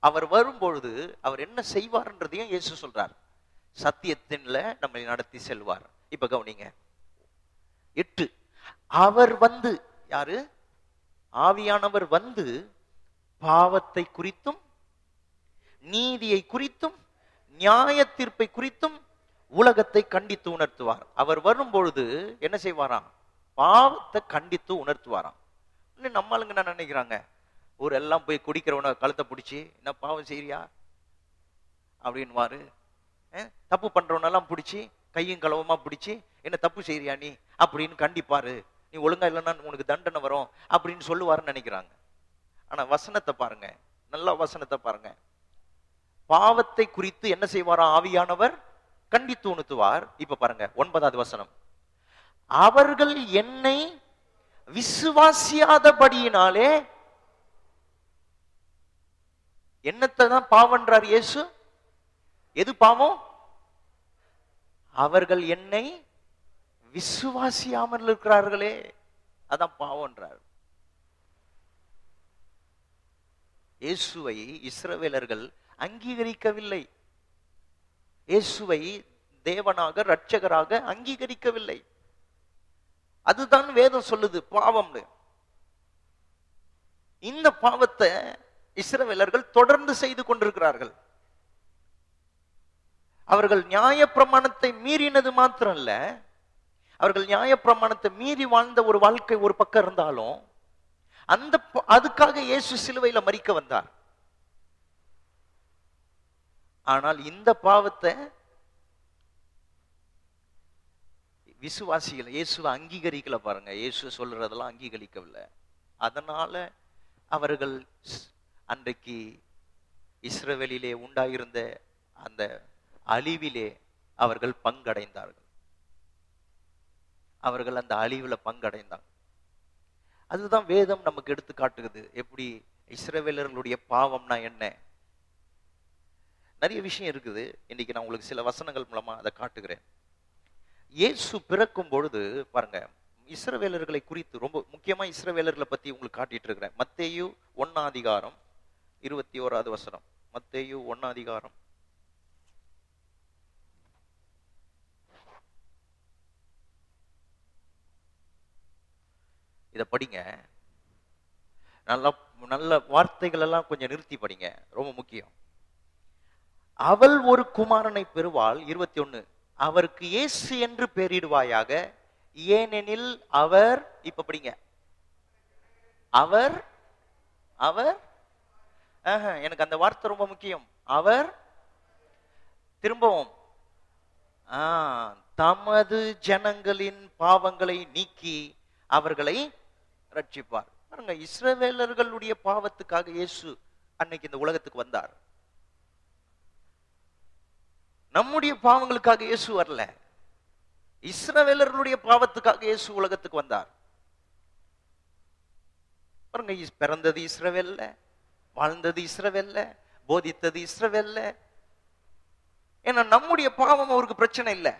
அவர் வரும்பொழுது அவர் என்ன செய்வார்ன்றதையும் இயேசு சொல்றார். சத்தியத்தின்ல நம்மை நடத்தி செல்வார். இப்ப கவனிங்க. எட்டு. அவர் வந்து யாரு? ஆவியானவர் வந்து பாவத்தை குறித்தும் நீதியை குறித்தும் நியாய தீர்ப்பை குறித்தும் உலகத்தை கண்டித்து உணர்த்துவார். அவர் வரும் பொழுது என்ன செய்வாராம்? பாவத்தை கண்டித்து உணர்த்துவாராம். இன்னும் நம்ம ஆளுங்க என்ன நினைக்கிறாங்க? ஊரெல்லாம் போய் குடிக்கிறவன கழுத்தை பிடிச்சி என்ன பாவம் செய்யறியா அப்படின்வாரு தப்பு பண்றவனெல்லாம் பிடிச்சி கையும் களவுமா பிடிச்சி என்ன தப்பு செய்றியா நீ? அப்படின்னு கண்டிப்பாரு. நீ ஒழுங்கா இல்லைன்னா உனக்கு தண்டனை வரும் அப்படின்னு சொல்லுவாருன்னு நினைக்கிறாங்க. ஆனா வசனத்தை பாருங்க. நல்ல வசனத்தை பாருங்க. பாவத்தை குறித்து என்ன செய்வாரா ஆவியானவர்? கண்டித்து உணர்த்துவார். இப்ப பாருங்க ஒன்பதாவது வசனம். அவர்கள் என்னை விசுவாசியாதபடியினாலே என்னத்தை தான் பாவன்றார் இயேசு? எது பாவம்? அவர்கள் என்னை விசுவாசியாமல் இருக்கிறார்களே அதான் பாவம்ன்றார். இயேசுவை இஸ்ரவேலர்கள் அங்கீகரிக்கவில்லை. இயேசுவை தேவனாக இரட்சகராக அங்கீகரிக்கவில்லை. அதுதான் வேதம் சொல்லுது பாவம்னு. இந்த பாவத்தை இஸ்ரவேலர்கள் தொடர்ந்து செய்து கொண்டிருக்கிறார்கள். அவர்கள் நியாய பிரமாணத்தை மீறினது மாத்திரம் இல்லை அவர்கள் நியாயப்பிரமாணத்தை மீறி வாழ்ந்த ஒரு வாழ்க்கை ஒரு பக்கம் இருந்தாலும் அந்த அதுக்காக இயேசு சிலுவையில மறிக்க வந்தார். ஆனால் இந்த பாவத்தை விசுவாசிகள் இயேசுவை அங்கீகரிக்கல பாருங்க. இயேசு சொல்றதெல்லாம் அங்கீகரிக்கவில்லை. அதனால அவர்கள் அன்றைக்கு இஸ்ரவேலிலே உண்டாயிருந்த அந்த அழிவிலே அவர்கள் பங்கடைந்தார்கள். அவர்கள் அந்த அழிவுல பங்கடைந்தாங்க. அதுதான் வேதம் நமக்கு எடுத்து காட்டுகிறது. எப்படி இஸ்ரவேலர்களுடைய பாவம்னா என்ன? நிறைய விஷயம் இருக்குது. இன்னைக்கு நான் உங்களுக்கு சில வசனங்கள் மூலமா அதை காட்டுகிறேன். இயேசு பிறக்கும் பொழுது பாருங்க இஸ்ரவேலர்களை குறித்து ரொம்ப முக்கியமா இஸ்ரவேலர்களை பத்தி உங்களுக்கு காட்டிட்டு இருக்கிறேன். மத்தேயு ஒன்னாதிகாரம் இருபத்தி ஓராவது வசனம். மத்தேயு ஒன்னாதிகாரம் இத படிங்க. நல்ல நல்ல வார்த்தைகள் எல்லாம் கொஞ்சம் நிறுத்தி படிங்க. ரொம்ப முக்கியம். அவள் ஒரு குமாரனை பெறுவாள். இருபத்தி ஒண்ணு அவருக்கு இயேசு என்று பெயரிடுவாயாக. ஏனெனில் அவர் இப்ப படிங்க. அவர் அவர் எனக்கு அந்த வார்த்தை ரொம்ப முக்கியம். அவர் திரும்பவும். தமது ஜனங்களின் பாவங்களை நீக்கி அவர்களை ரட்சிப்பார். பாருங்க இஸ்ரவேலர்களுடைய பாவத்துக்காக இயேசு அன்னைக்கு இந்த உலகத்துக்கு வந்தார். நம்முடைய பாவங்களுக்காக இயேசு வரல. இஸ்ரவேலர்களுடைய பாவத்துக்காக இயேசு உலகத்துக்கு வந்தார். பாருங்க பிறந்தது இஸ்ரவேல்ல வாழ்ந்தது இஸ்ரவேல்ல போதித்தது இஸ்ரவேல்ல. ஏன்னா நம்முடைய பாவம் அவருக்கு பிரச்சனை இல்லை.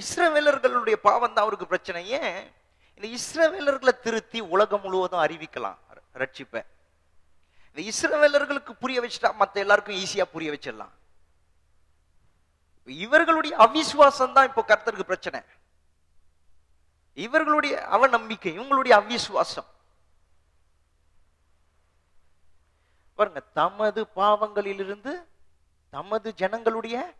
இஸ்ரவேலர்களுடைய பாவம் தான் அவருக்கு பிரச்சனை. ஏன்? இந்த இஸ்ரவேலர்களை திருத்தி உலகம் முழுவதும் அறிவிக்கலாம் ர- ரட்சிப்பை. இந்த இஸ்ரவேலர்களுக்கு புரிய வச்சுட்டா மத்த எல்லாருக்கும் ஈஸியா புரிய வச்சிடலாம். இவர்களுடைய அவிசுவாசம் தான் இப்போ கர்த்தருக்கு பிரச்சனை. இவர்களுடைய அவநம்பிக்கை இவங்களுடைய அவிசுவாசம். பாருங்க தமது பாவங்களிலிருந்து தமது ஜனங்களுடைய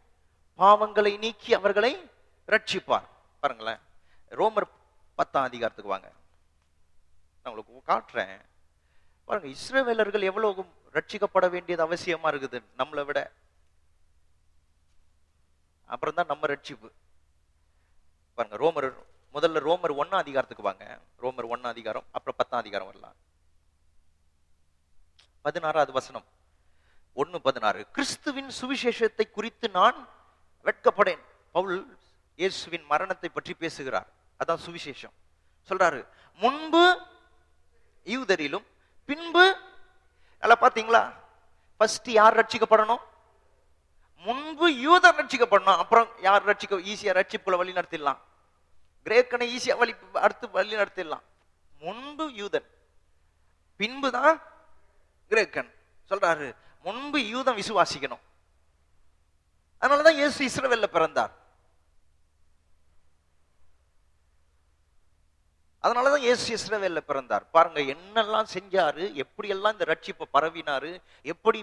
பாவங்களை நீக்கி அவர்களை ரட்சிப்பார். பாருங்களேன் ரோமர் பத்தாம் அதிகாரத்துக்கு வாங்க. நான் உங்களுக்கு காட்டுறேன். பாருங்க இஸ்ரேவேலர்கள் எவ்வளவு ரட்சிக்கப்பட வேண்டியது அவசியமா இருக்குது நம்மளை விட? அப்புறம் தான் நம்ம ரட்சிப்பு. பாருங்க ரோமர் முதல்ல ரோமர் ஒன்னாம் அதிகாரத்துக்கு வாங்க. ரோமர் ஒன்னாம் அதிகாரம் அப்புறம் பத்தாம் அதிகாரம் வரலாம். பதினாறாவது வசனம். ஒன்னு பதினாறு. கிறிஸ்துவின் சுவிசேஷத்தை குறித்து நான் வெட்கப்படேன். பவுல் இயேசுவின் மரணத்தை பற்றி பேசுகிறார். அதான் சுவிசேஷம். சொல்றாரு முன்பு யூதரிலும் பின்பு எல்லாம் பாத்தீங்களா ஃபர்ஸ்ட் யார் ரட்சிக்கப்படணும்? முன்பு யூதர் ரட்சிக்கப்படணும். அப்புறம் யார் ரட்சிக்க ஈஸியா ரட்சிப்புல வழி நடத்திடலாம். கிரேக்கனை ஈஸியா வழி அடுத்து வழி நடத்திடலாம். முன்பு யூதன் பின்புதான் கிரேக்கன். சொல்றாரு முன்பு யூதன் விசுவாசிக்கணும். அதனாலதான் இயேசு இஸ்ரவேல்ல பிறந்தார். அதனால தான் இயேசு இஸ்ரவேலில் பிறந்தார். பாருங்க என்னெல்லாம் செஞ்சாரு எப்படியெல்லாம் இந்த ரட்சிப்பை பரவினாரு எப்படி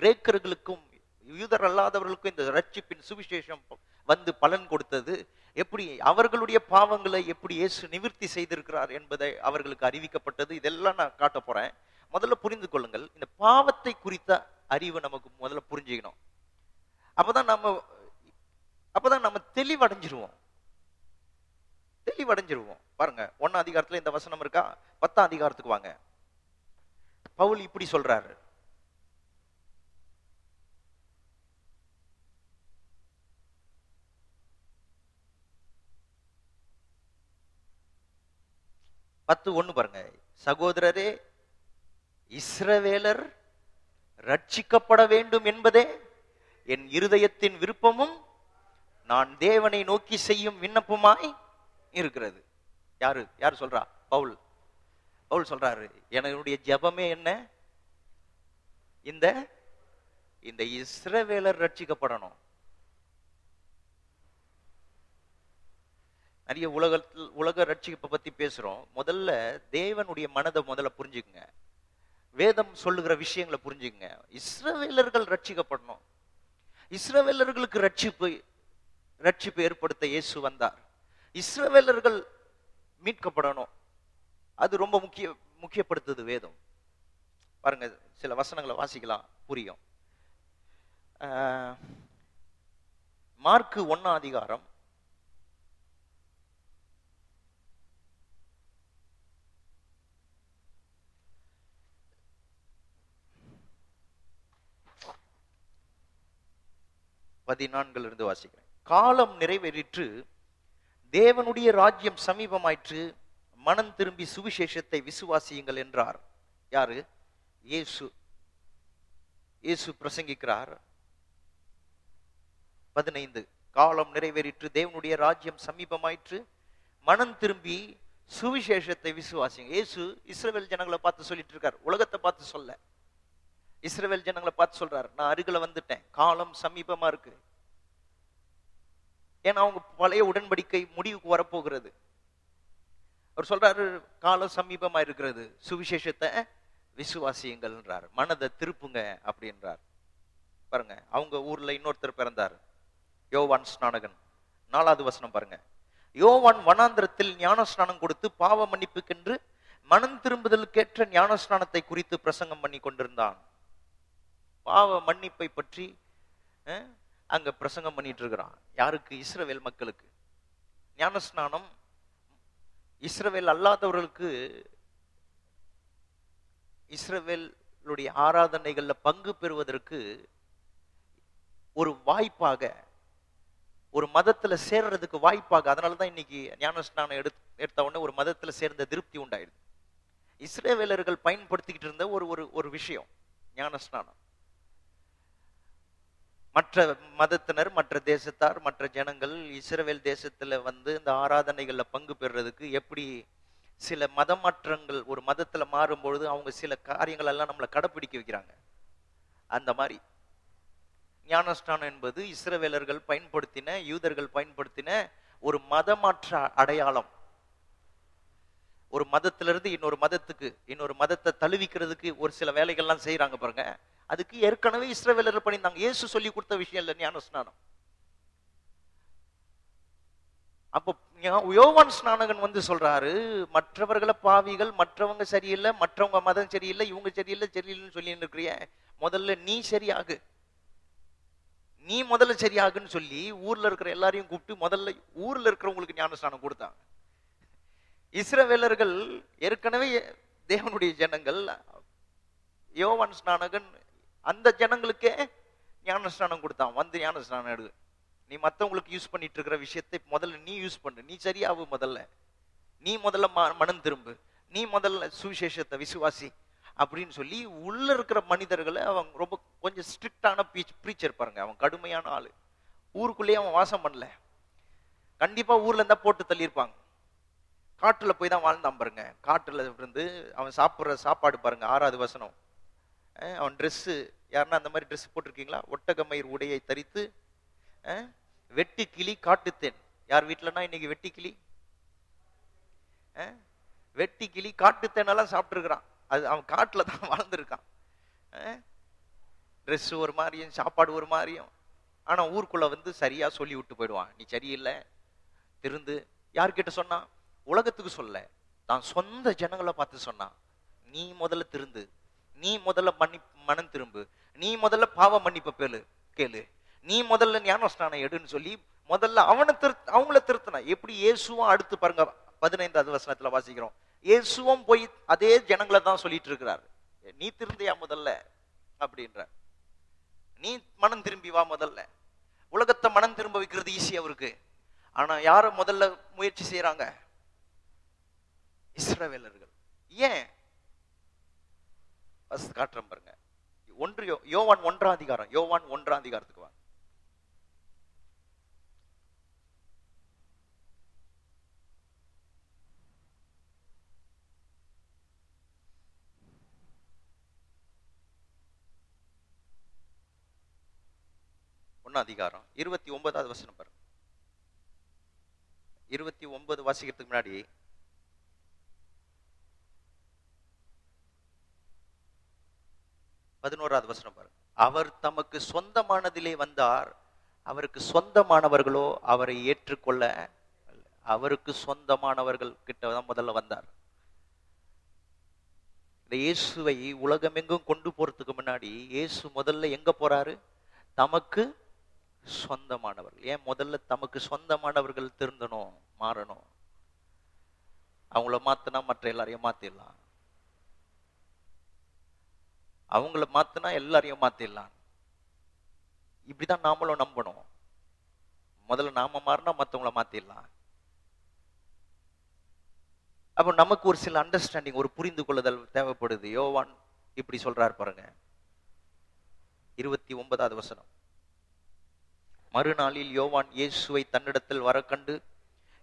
கிரேக்கர்களுக்கும் யூதர் அல்லாதவர்களுக்கும் இந்த ரட்சிப்பின் சுவிசேஷம் வந்து பலன் கொடுத்தது எப்படி அவர்களுடைய பாவங்களை எப்படி இயேசு நிவர்த்தி செய்திருக்கிறார் என்பதை அவர்களுக்கு அறிவிக்கப்பட்டது இதெல்லாம் நான் காட்ட போறேன். முதல்ல புரிந்து கொள்ளுங்கள் இந்த பாவத்தை குறித்த அறிவு நமக்கு முதல்ல புரிஞ்சுக்கணும். அப்பதான் நம்ம அப்பதான் நம்ம தெளிவடைஞ்சிருவோம். தெளிவடைஞ்சிருவோம். பாருங்க ஒன்னாம் அதிகாரத்துல இந்த வசனம் இருக்கா? பத்தாம் அதிகாரத்துக்கு வாங்க. பவுல் இப்படி சொல்றாரு. பத்து ஒண்ணு பாருங்க. சகோதரரே இஸ்ரவேலர் ரட்சிக்கப்பட வேண்டும் என்பதே என் இருதயத்தின் விருப்பமும் நான் தேவனை நோக்கி செய்யும் விண்ணப்பமாய் இருக்கிறது. யாரு? யாரு சொல்றா? பவுல். பவுல் சொல்றாரு என்னுடைய ஜபமே என்ன? இந்த இந்த இஸ்ரவேலர் ரட்சிக்கப்படணும். நிறைய உலகத்தில் உலக ரட்சிப்பை பத்தி பேசுறோம். முதல்ல தேவனுடைய மனதை முதல்ல புரிஞ்சுக்குங்க. வேதம் சொல்லுகிற விஷயங்களை புரிஞ்சுக்குங்க. இஸ்ரவேலர்கள் ரட்சிக்கப்படணும். இஸ்ரவேலர்களுக்கு ரட்சிப்பு ரட்சிப்பு ஏற்படுத்த இயேசு வந்தார். இஸ்ரவேலர்கள் மீட்கப்படணும். அது ரொம்ப முக்கிய முக்கியப்படுத்துது வேதம். பாருங்க சில வசனங்களை வாசிக்கலாம். புரியும். ஆஹ், மார்க்கு ஒன்னாம் அதிகாரம். பதினான்கிலிருந்து வாசிக்கிறேன். காலம் நிறைவேறிற்று. தேவனுடைய ராஜ்யம் சமீபமாயிற்று. மனம் திரும்பி சுவிசேஷத்தை விசுவாசியுங்கள் என்றார். யாரு? இயேசு. இயேசு பிரசங்கிக்கிறார். பதினைந்து. காலம் நிறைவேறிற்று. தேவனுடைய ராஜ்யம் சமீபமாயிற்று. மனம் திரும்பி சுவிசேஷத்தை விசுவாசிங்க இயேசு இஸ்ரவேல் ஜனங்களை பார்த்து சொல்லிட்டு இருக்கார் உலகத்தை பார்த்து சொல்ல. இஸ்ரவேல் ஜனங்களை பார்த்து சொல்றாரு. நான் அருகில வந்துட்டேன். காலம் சமீபமா இருக்கு. ஏன்னா அவங்க பழைய உடன்படிக்கை முடிவுக்கு வரப்போகிறது. அவர் சொல்றாரு காலம் சமீபமா இருக்கிறது. சுவிசேஷத்தை விசுவாசியுங்கள்ன்றார். மனதை திருப்புங்க அப்படின்றார். பாருங்க அவங்க ஊர்ல இன்னொருத்தர் பிறந்தார். யோவான் ஸ்நானகன். நாலாவது வசனம் பாருங்க. யோவான் வனாந்திரத்தில் ஞானஸ்நானம் கொடுத்து பாவ மன்னிப்புக்கென்று மனம் திரும்புதலுக்கேற்ற ஞானஸ்நானத்தை குறித்து பிரசங்கம் பண்ணி கொண்டிருந்தான். பாவ மன்னிப்பை பற்றி அங்க பிரசங்கம் பண்ணிட்டு இருக்கிறான் யாருக்கு? இஸ்ரவேல் மக்களுக்கு. ஞானஸ்நானம் இஸ்ரவேல் அல்லாதவர்களுக்கு இஸ்ரவேலுடைய ஆராதனைகள்ல பங்கு பெறுவதற்கு ஒரு வாய்ப்பாக ஒரு மதத்துல சேர்றதுக்கு வாய்ப்பாக அதனால தான் இன்னைக்கு ஞானஸ்நானம் எடுத்து எடுத்த உடனே ஒரு மதத்துல சேர்ந்த திருப்தி உண்டாயிடுது. இஸ்ரேவேலர்கள் பயன்படுத்திக்கிட்டு இருந்த ஒரு ஒரு ஒரு விஷயம் ஞானஸ்நானம். மற்ற மதத்தினர் மற்ற தேசத்தார் மற்ற ஜனங்கள் இஸ்ரவேல் தேசத்துல வந்து இந்த ஆராதனைகள்ல பங்கு பெறுறதுக்கு எப்படி சில மதமாற்றங்கள் ஒரு மதத்துல மாறும்பொழுது அவங்க சில காரியங்கள் எல்லாம் நம்மளை கடைப்பிடிக்க வைக்கிறாங்க. அந்த மாதிரி. ஞானஸ்தானம் என்பது இஸ்ரவேலர்கள் பயன்படுத்தின யூதர்கள் பயன்படுத்தின ஒரு மதமாற்ற அடையாளம். ஒரு மதத்திலிருந்து இன்னொரு மதத்துக்கு இன்னொரு மதத்தை தழுவிக்கிறதுக்கு ஒரு சில வேலைகள்லாம் செய்யறாங்க பாருங்க. அதுக்கு ஏற்கனவே இஸ்ரவேலர் பண்ணியிருந்தாங்க. இயேசு சொல்லி கொடுத்த விஷயம் இல்லை ஞானஸ்நானம். அப்போ யோவான் ஸ்நானகன் வந்து சொல்றாரு மற்றவர்களை பாவிகள் மற்றவங்க சரியில்லை மற்றவங்க மதம் சரியில்லை இவங்க சரியில்லை சரியில்லைன்னு சொல்லி இருக்கிறிய. முதல்ல நீ சரியாகு. நீ முதல்ல சரியாகுன்னு சொல்லி ஊர்ல இருக்கிற எல்லாரையும் கூப்பிட்டு முதல்ல ஊர்ல இருக்கிறவங்களுக்கு ஞானஸ்நானம் கொடுத்தாங்க. இஸ்ரவேலர்கள் ஏற்கனவே தேவனுடைய ஜனங்கள் யோவான் ஸ்நானகன் அந்த ஜனங்களுக்கே ஞானஸ்நானம் கொடுத்தான். வந்து ஞானஸ்நானம் எடு. நீ மற்றவங்களுக்கு யூஸ் பண்ணிட்டு இருக்கிற விஷயத்தை முதல்ல நீ யூஸ் பண்ணு. நீ சரியாகு முதல்ல. நீ முதல்ல ம- மனம் திரும்பு. நீ முதல்ல சுவிசேஷத்தை விசுவாசி அப்படின்னு சொல்லி உள்ள இருக்கிற மனிதர்களை அவன் ரொம்ப கொஞ்சம் ஸ்ட்ரிக்டான ப்ரீச்சர் பாருங்க. அவன் கடுமையான ஆள். ஊருக்குள்ளேயே அவன் வாசம் பண்ணல. கண்டிப்பா ஊர்ல இருந்தா போட்டு தள்ளியிருப்பாங்க. காட்டில் போய் தான் வாழ்ந்தான் பாருங்க. காட்டில் இருந்து அவன் சாப்பிடுற சாப்பாடு பாருங்க ஆறாவது வசனம். அவன் ட்ரெஸ்ஸு யாருன்னா அந்த மாதிரி ட்ரெஸ் போட்டிருக்கீங்களா? ஒட்டகமயிர் உடையை தரித்து வெட்டி கிளி காட்டுத்தேன். யார் வீட்டுலனா இன்னைக்கு வெட்டி கிளி? வெட்டி கிளி காட்டுத்தேனெல்லாம் சாப்பிட்ருக்கிறான் அது அவன் காட்டில் தான் [LAUGHS] வாழ்ந்துருக்கான். ட்ரெஸ் ஒரு மாதிரியும் சாப்பாடு ஒரு மாதிரியும். ஆனா ஊருக்குள்ள வந்து சரியா சொல்லி விட்டு போயிடுவான். நீ சரியில்லை திருந்து. யார்கிட்ட சொன்னான்? உலகத்துக்கு சொல்ல தான் சொந்த ஜனங்களை பார்த்து சொன்னான் நீ முதல்ல திருந்து நீ முதல்ல மன்னி மனம் திரும்பு நீ முதல்ல பாவ மன்னிப்ப பேளு கேளு நீ முதல்ல ஞானஸ்தானம் எடுன்னு சொல்லி முதல்ல அவனை திரு அவங்கள திருத்தினா எப்படி இயேசுவும் அடுத்து பாருங்க பதினைந்தாவது வசனத்துல வாசிக்கிறோம் இயேசுவும் போய் அதே ஜனங்களை தான் சொல்லிட்டு இருக்கிறார். நீ திருந்தியா முதல்ல? அப்படின்ற நீ மனம் திரும்பி வா முதல்ல. உலகத்தை மனம் திரும்ப வைக்கிறது ஈஸி அவருக்கு. ஆனா யாரும் முதல்ல முயற்சி செய்யறாங்க இஸ்ரவேலர்கள். ஏன்? ஃபர்ஸ்ட் காட்டுறேன் பாருங்க. ஒன்று யோவான் ஒன்றாம் அதிகாரம். யோவான் ஒன்றாம் அதிகாரத்துக்கு வாங்க. ஒன்னாம் அதிகாரம். இருபத்தி ஒன்பதாவது வசனம் பாருங்க. இருபத்தி ஒன்பது வாசிக்கிறதுக்கு முன்னாடி பதினோராவது வசனம் பாருங்க. அவர் தமக்கு சொந்தமானதிலே வந்தார் அவருக்கு சொந்தமானவர்களோ அவரை ஏற்றுக்கொள்ள அவருக்கு சொந்தமானவர்கள் கிட்ட தான் முதல்ல வந்தார். இந்த இயேசுவை உலகமெங்கும் கொண்டு போறதுக்கு முன்னாடி இயேசு முதல்ல எங்க போறாரு? தமக்கு சொந்தமானவர்கள் ஏன் முதல்ல தமக்கு சொந்தமானவர்கள் திருந்தணும் மாறணும்? அவங்கள மாத்தினா மற்ற எல்லாரையும் மாத்திடலாம். அவங்கள மாத்தினா எல்லாரையும் மாத்திடலாம். இப்படிதான் நாமளும் நம்பணும். முதல்ல நாம மாறினா மற்றவங்கள மாத்திடலாம். அப்போ நமக்கு ஒரு சில அண்டர்ஸ்டாண்டிங் ஒரு புரிந்து கொள்ளுதல் தேவைப்படுது. யோவான் இப்படி சொல்றார் பாருங்க. இருபத்தி ஒன்பதாவது வசனம். மறுநாளில் யோவான் இயேசுவை தன்னிடத்தில் வர கண்டு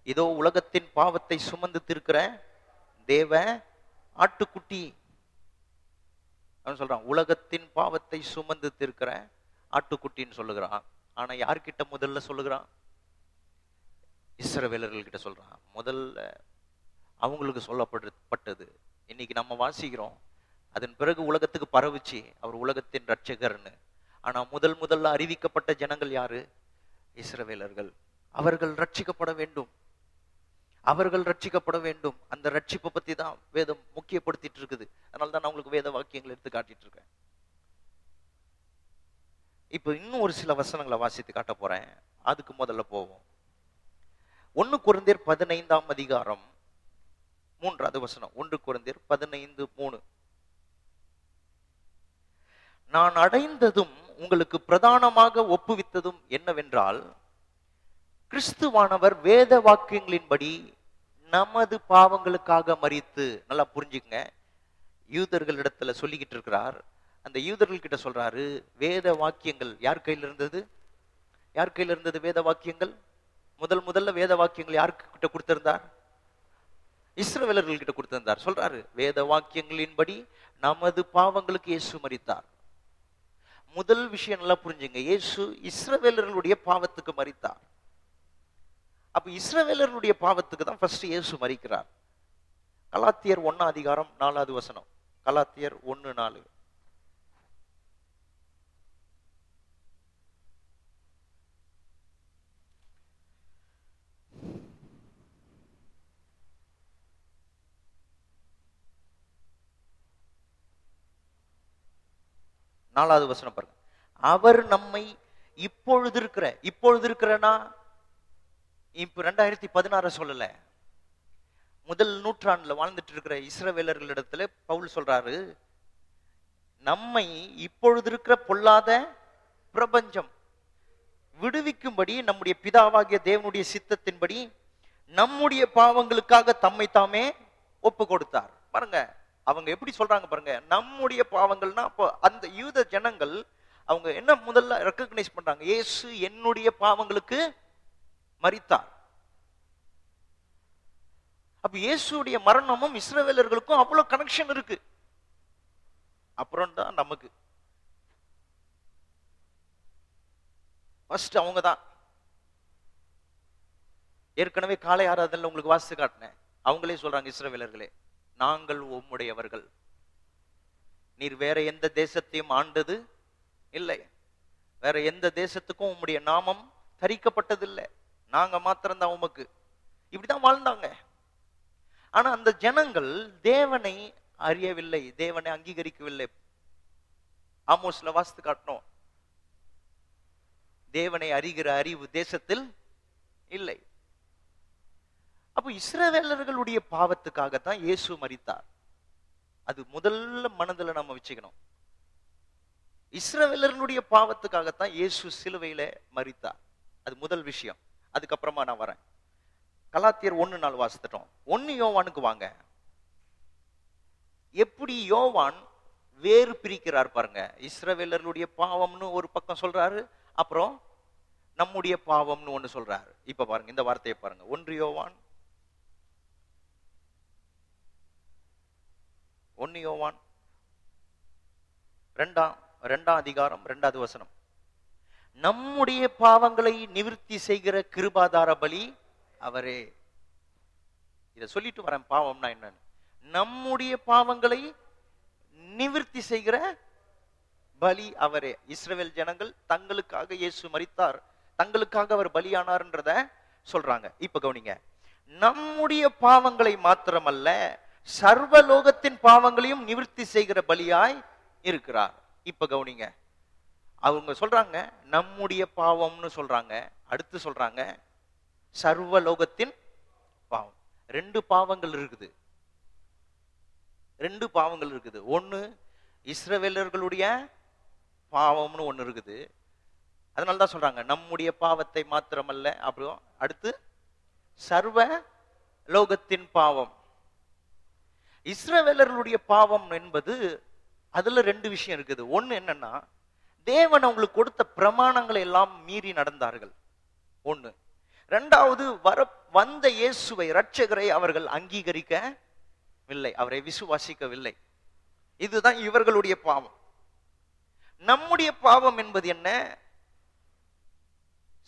இதோ உலகத்தின் பாவத்தை சுமந்து திருக்கிற தேவ ஆட்டுக்குட்டி அவன் சொல்றான் உலகத்தின் பாவத்தை சுமந்து தீர்க்கிற ஆட்டுக்குட்டின்னு சொல்லுகிறான். ஆனா யார்கிட்ட முதல்ல சொல்லுகிறான்? இஸ்ரவேலர்கள் கிட்ட சொல்றான். முதல்ல அவங்களுக்கு சொல்லப்பட்டது. இன்னைக்கு நம்ம வாசிக்கிறோம் அதன் பிறகு உலகத்துக்கு பரவுச்சு அவர் உலகத்தின் ரட்சகர்னு ஆனா முதல் முதல்ல அறிவிக்கப்பட்ட ஜனங்கள் யாரு? இஸ்ரவேலர்கள். அவர்கள் ரட்சிக்கப்பட வேண்டும். அவர்கள் ரட்சிக்கப்பட வேண்டும். அந்த ரட்சிப்பை பத்தி தான் வேதம் முக்கியப்படுத்திட்டு இருக்குது. அதனால தான் நான் உங்களுக்கு வேத வாக்கியங்கள் எடுத்து காட்டிட்டு இருக்கேன். இப்போ இன்னும் ஒரு சில வசனங்களை வாசித்து காட்ட போறேன். அதுக்கு முதல்ல போவோம். ஒன்னு குழந்தையர் பதினைந்தாம் அதிகாரம் மூன்றாவது வசனம். ஒன்று குழந்தையர் பதினைந்து மூணு. நான் அடைந்ததும் உங்களுக்கு பிரதானமாக ஒப்புவித்ததும் என்னவென்றால் கிறிஸ்துவானவர் வேத வாக்கியங்களின்படி நமது பாவங்களுக்காக மறித்து நல்லா புரிஞ்சுக்கங்க. யூதர்களிடத்துல சொல்லிக்கிட்டு இருக்கிறார். அந்த யூதர்கள் கிட்ட சொல்றாரு வேத வாக்கியங்கள் யார் கையில் இருந்தது? யார் கையில் இருந்தது வேத வாக்கியங்கள்? முதல் முதல்ல வேத வாக்கியங்கள் யாருக்கு கிட்ட கொடுத்திருந்தார்? இஸ்ரவேலர்கள் கிட்ட கொடுத்திருந்தார். சொல்றாரு வேத வாக்கியங்களின்படி நமது பாவங்களுக்கு இயேசு மறித்தார் முதல் விஷயம் நல்லா புரிஞ்சுங்க இயேசு இஸ்ரவேலர்களுடைய பாவத்துக்கு மறித்தார் அப்ப இஸ்ரவேலருடைய பாவத்துக்கு தான் ஃபர்ஸ்ட் இயேசு மறிக்கிறார் கலாத்தியர் ஒன்னா அதிகாரம் நாலாவது வசனம். கலாத்தியர் ஒன்னு நாலு. நாலாவது வசனம் பாருங்க. அவர் நம்மை இப்பொழுது இருக்கிற இப்பொழுது இருக்கிறனா? இப்போ ரெண்டாயிரத்தி பதினாறு சொல்லல. முதல் நூற்றாண்டுல வாழ்ந்துட்டு இருக்கிற இஸ்ரவேலர்களிடத்துல பவுல் சொல்றாரு நம்மை இப்பொழுது இருக்கிற பொல்லாத பிரபஞ்சம் விடுவிக்கும்படி நம்முடைய பிதாவாகிய தேவனுடைய சித்தத்தின்படி நம்முடைய பாவங்களுக்காக தம்மை தாமே ஒப்பு கொடுத்தார். பாருங்க அவங்க எப்படி சொல்றாங்க பாருங்க நம்முடைய பாவங்கள்னா அப்போ அந்த யூத ஜனங்கள் அவங்க என்ன முதல்ல ரெக்கக்னைஸ் பண்றாங்க? இயேசு என்னுடைய பாவங்களுக்கு மறித்தார் அப்ப இயேசுடைய மரணமும் இஸ்ரவேலர்களுக்கும் அவ்வளவு கனெக்ஷன் இருக்கு. அப்புறம் தான் நமக்கு. ஃபர்ஸ்ட் அவங்க தான் ஏற்கனவே காலை ஆராதனில் உங்களுக்கு வாசித்து காட்டினேன். அவங்களே சொல்றாங்க இஸ்ரவேலர்களே நாங்கள் உம்முடையவர்கள். நீர் வேற எந்த தேசத்தையும் ஆண்டது இல்லை. வேற எந்த தேசத்துக்கும் உம்முடைய நாமம் தரிக்கப்பட்டதில்லை. நாங்க மாத்திரம்தான் உமக்கு. இப்படிதான் வாழ்ந்தாங்க. ஆனா அந்த ஜனங்கள் தேவனை அறியவில்லை தேவனை அங்கீகரிக்கவில்லை. ஆமோஸ்ல வாசித்து காட்டணும். தேவனை அறிகிற அறிவு தேசத்தில் இல்லை. அப்போ இஸ்ரவேலர்களுடைய பாவத்துக்காகத்தான் இயேசு மறித்தார் அது முதல்ல மனதுல நம்ம வச்சுக்கணும். இஸ்ரவேலர்களுடைய பாவத்துக்காகத்தான் இயேசு சிலுவையில மறித்தார் அது முதல் விஷயம். அதுக்கப்புறமா நான் வரேன். கலாத்தியர் ஒன்னு நாள் வாசித்துட்டோம். ஒன்னு யோவானுக்கு வாங்க. எப்படி யோவான் வேறு பிரிக்கிறார் பாருங்க. இஸ்ரவேலர்களுடைய பாவம்னு ஒரு பக்கம் சொல்றாரு அப்புறம் நம்முடைய பாவம்னு ஒண்ணு சொல்றாரு. இப்ப பாருங்க இந்த வார்த்தையை பாருங்க. ஒன்று யோவான் ஒன்னு யோவான் ரெண்டாம் ரெண்டாம் அதிகாரம் ரெண்டாவது வசனம். நம்முடைய பாவங்களை நிவர்த்தி செய்கிற கிருபாதார பலி அவரே. இத சொல்லிட்டு வரேன் பாவம்னா என்னன்னு. நம்முடைய பாவங்களை நிவர்த்தி செய்கிற பலி அவரே. இஸ்ரேல் ஜனங்கள் தங்களுக்காக இயேசு மறித்தார் தங்களுக்காக அவர் பலியானார்ன்றத சொல்றாங்க. இப்ப கவனிங்க. நம்முடைய பாவங்களை மாத்திரமல்ல சர்வலோகத்தின் பாவங்களையும் நிவர்த்தி செய்கிற பலியாய் இருக்கிறார். இப்ப கவனிங்க. அவங்க சொல்றாங்க நம்முடைய பாவம்னு சொல்றாங்க அடுத்து சொல்றாங்க சர்வலோகத்தின் பாவம். ரெண்டு பாவங்கள் இருக்குது. ரெண்டு பாவங்கள் இருக்குது. ஒன்னு இஸ்ரவேலர்களுடைய பாவம்னு ஒன்று இருக்குது. அதனால தான் சொல்றாங்க நம்முடைய பாவத்தை மாத்திரமல்ல. அப்புறம் அடுத்து சர்வ லோகத்தின் பாவம். இஸ்ரவேலர்களுடைய பாவம் என்பது அதுல ரெண்டு விஷயம் இருக்குது. ஒன்று என்னன்னா தேவன் அவங்களுக்கு கொடுத்த பிரமாணங்களை எல்லாம் மீறி நடந்தார்கள். ஒண்ணு. ரெண்டாவது வர வந்த இயேசுவை ரட்சகரை அவர்கள் அங்கீகரிக்கவில்லை. அவரை விசுவாசிக்கவில்லை. இதுதான் இவர்களுடைய பாவம். நம்முடைய பாவம் என்பது என்ன?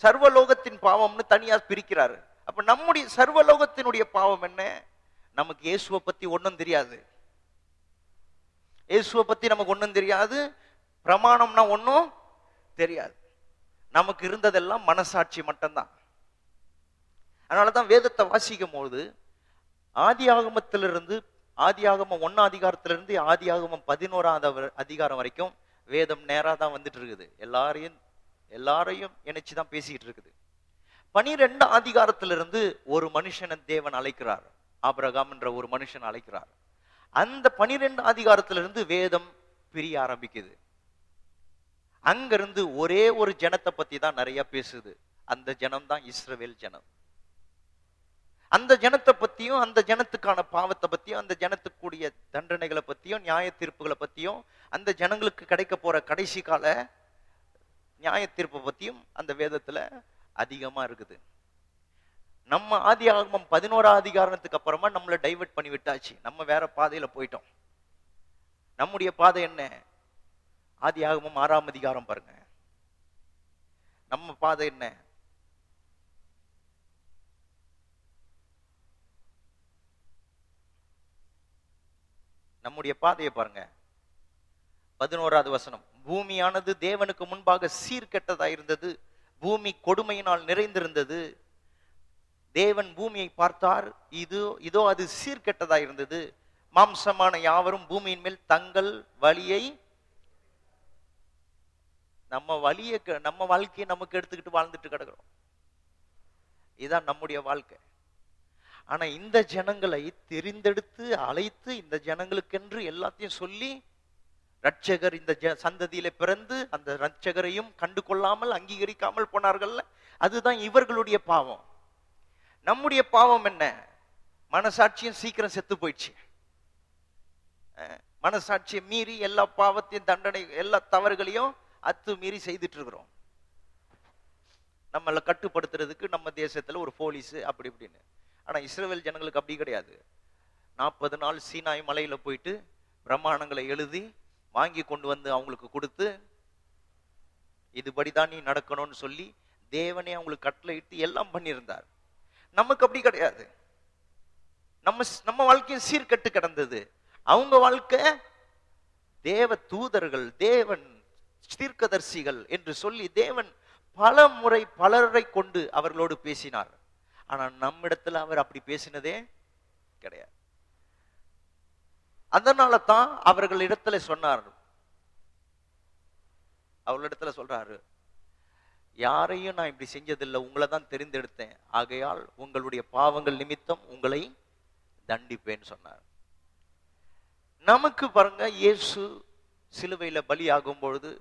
சர்வலோகத்தின் பாவம்னு தனியா பிரிக்கிறாரு. அப்ப நம்முடைய சர்வலோகத்தினுடைய பாவம் என்ன? நமக்கு இயேசுவை பத்தி ஒண்ணும் தெரியாது. இயேசுவை பத்தி நமக்கு ஒண்ணும் தெரியாது. பிரமாணம்னா ஒன்றும் தெரியாது. நமக்கு இருந்ததெல்லாம் மனசாட்சி மட்டும்தான். அதனாலதான் வேதத்தை வாசிக்கும் போது ஆதி ஆகமத்திலிருந்து ஆதி ஆகமம் ஒன்னாம் அதிகாரத்திலிருந்து ஆதி ஆகமம் பதினோராவது அதிகாரம் வரைக்கும் வேதம் நேரா தான் வந்துட்டு இருக்குது எல்லாரையும் எல்லாரையும் இணைச்சு தான் பேசிக்கிட்டு இருக்குது பனிரெண்டு அதிகாரத்திலிருந்து ஒரு மனுஷனை தேவன் அழைக்கிறார். ஆபிரகாம் என்ற ஒரு மனுஷன் அழைக்கிறார். அந்த பனிரெண்டு அதிகாரத்திலிருந்து வேதம் பிரிய ஆரம்பிக்குது. அங்கிருந்து ஒரே ஒரு ஜனத்தை பத்தி தான் நிறைய பேசுது. அந்த ஜனம் தான் இஸ்ரவேல் ஜனம். அந்த ஜனத்தை பத்தியும் அந்த ஜனத்துக்கான பாவத்தை பத்தியும் அந்த ஜனத்துக்குரிய தண்டனைகளை பத்தியும் நியாய தீர்ப்புகளை பத்தியும் அந்த ஜனங்களுக்கு கிடைக்க போற கடைசி கால நியாய தீர்ப்பை பத்தியும் அந்த வேதத்துல அதிகமா இருக்குது. நம்ம ஆதி ஆகமம் பதினோரா அதிகாரணத்துக்கு அப்புறமா நம்மளை டைவர்ட் பண்ணி விட்டாச்சு. நம்ம வேற பாதையில போயிட்டோம். நம்முடைய பாதை என்ன? ஆதி ஆறாம் அதிகாரம் பாருங்க. நம்ம பாதை என்ன? நம்முடைய பாதையை பாருங்க. பதினோராவது வசனம். பூமியானது தேவனுக்கு முன்பாக சீர்கெட்டதா இருந்தது. பூமி கொடுமையினால் நிறைந்திருந்தது. தேவன் பூமியை பார்த்தார். இது இதோ அது சீர்கெட்டதா இருந்தது. மாம்சமான யாவரும் பூமியின் மேல் தங்கள் வழியை நம்ம வழியை க- நம்ம வாழ்க்கையை நமக்கு எடுத்துக்கிட்டு வாழ்ந்துட்டு கிடக்குறோம். இதுதான் நம்முடைய வாழ்க்கை. ஆனா இந்த ஜனங்களை தெரிந்தெடுத்து அழைத்து இந்த ஜனங்களுக்கென்று எல்லாத்தையும் சொல்லி ரட்சகர் இந்த ஜ- சந்ததியில பிறந்து அந்த ரட்சகரையும் கண்டு கொள்ளாமல் அங்கீகரிக்காமல் போனார்கள்ல அதுதான் இவர்களுடைய பாவம். நம்முடைய பாவம் என்ன? மனசாட்சியும் சீக்கிரம் செத்து போயிடுச்சு. மனசாட்சியை மீறி எல்லா பாவத்தையும் தண்டனை எல்லா தவறுகளையும் அத்துமீறி செய்துட்டு இருக்கிறோம் நம்மளை கட்டுப்படுத்துறதுக்கு நம்ம தேசத்துல ஒரு போலீஸ் அப்படி இப்படின்னு. ஆனா இஸ்ரேல் ஜனங்களுக்கு அப்படி கிடையாது. நாற்பது நாள் சீனாய் மலையில போயிட்டு பிரமாணங்களை எழுதி வாங்கி கொண்டு வந்து அவங்களுக்கு கொடுத்து இதுபடிதான் நீ நடக்கணும்னு சொல்லி தேவனே அவங்களுக்கு கட்டளை இட்டு எல்லாம் பண்ணியிருந்தார். நமக்கு அப்படி கிடையாது. நம்ம நம்ம வாழ்க்கையும் சீர்கெட்டு கிடந்தது. அவங்க வாழ்க்கை தேவ தூதர்கள் தேவன் தீர்க்கதர்சிகள் என்று சொல்லி தேவன் பல முறை பலரை கொண்டு அவர்களோடு பேசினார். ஆனா நம்மிடத்துல அவர் அப்படி பேசினதே கிடையாது. அதனால தான் அவர்களிடத்துல சொன்னார். அவர்களிடத்துல சொல்றாரு யாரையும் நான் இப்படி செஞ்சதில்லை உங்களை தான் தெரிந்தெடுத்தேன். ஆகையால் உங்களுடைய பாவங்கள் நிமித்தம் உங்களை தண்டிப்பேன்னு சொன்னார். நமக்கு பாருங்க இயேசு சிலுவையில பலியாகும் பொழுது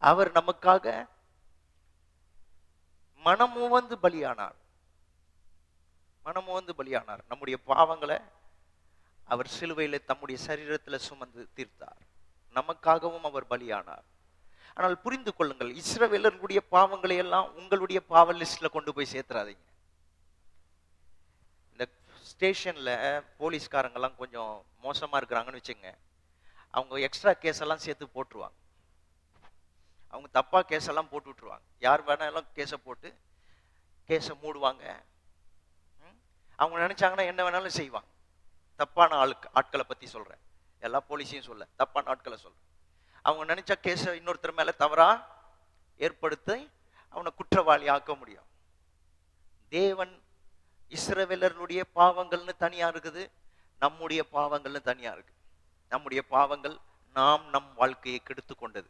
அவர் நமக்காக மனமுவந்து பலியானார். மனமுவந்து பலியானார். நம்முடைய பாவங்களை அவர் சிலுவையில தம்முடைய சரீரத்துல சுமந்து தீர்த்தார். நமக்காகவும் அவர் பலியானார். ஆனால் புரிந்து கொள்ளுங்கள் இஸ்ரவேலர்களுடைய பாவங்களை எல்லாம் உங்களுடைய பாவ லிஸ்ட்ல கொண்டு போய் சேர்த்துறாதீங்க. இந்த ஸ்டேஷன்ல போலீஸ்காரங்கெல்லாம் கொஞ்சம் மோசமா இருக்கிறாங்கன்னு வச்சுங்க அவங்க எக்ஸ்ட்ரா கேஸ் எல்லாம் சேர்த்து போட்டுருவாங்க. அவங்க தப்பாக கேஸெல்லாம் போட்டு விட்ருவாங்க யார் வேணாலும் கேஸை போட்டு கேஸை மூடுவாங்க. ம்? அவங்க நினச்சாங்கன்னா என்ன வேணாலும் செய்வாங்க. தப்பான ஆளுக்கு ஆட்களை பற்றி சொல்கிறேன் எல்லா போலீஸையும் சொல்ல தப்பான ஆட்களை சொல்கிறேன் அவங்க நினச்சா கேஸை இன்னொருத்தர் மேலே தவறாக ஏற்படுத்தி அவனை குற்றவாளி ஆக்க முடியும். தேவன் இஸ்ரவேலர்களுடைய பாவங்கள்னு தனியாக இருக்குது நம்முடைய பாவங்கள்னு தனியாக இருக்குது நம்முடைய பாவங்கள் நாம் நம் வாழ்க்கையை கெடுத்து கொண்டது.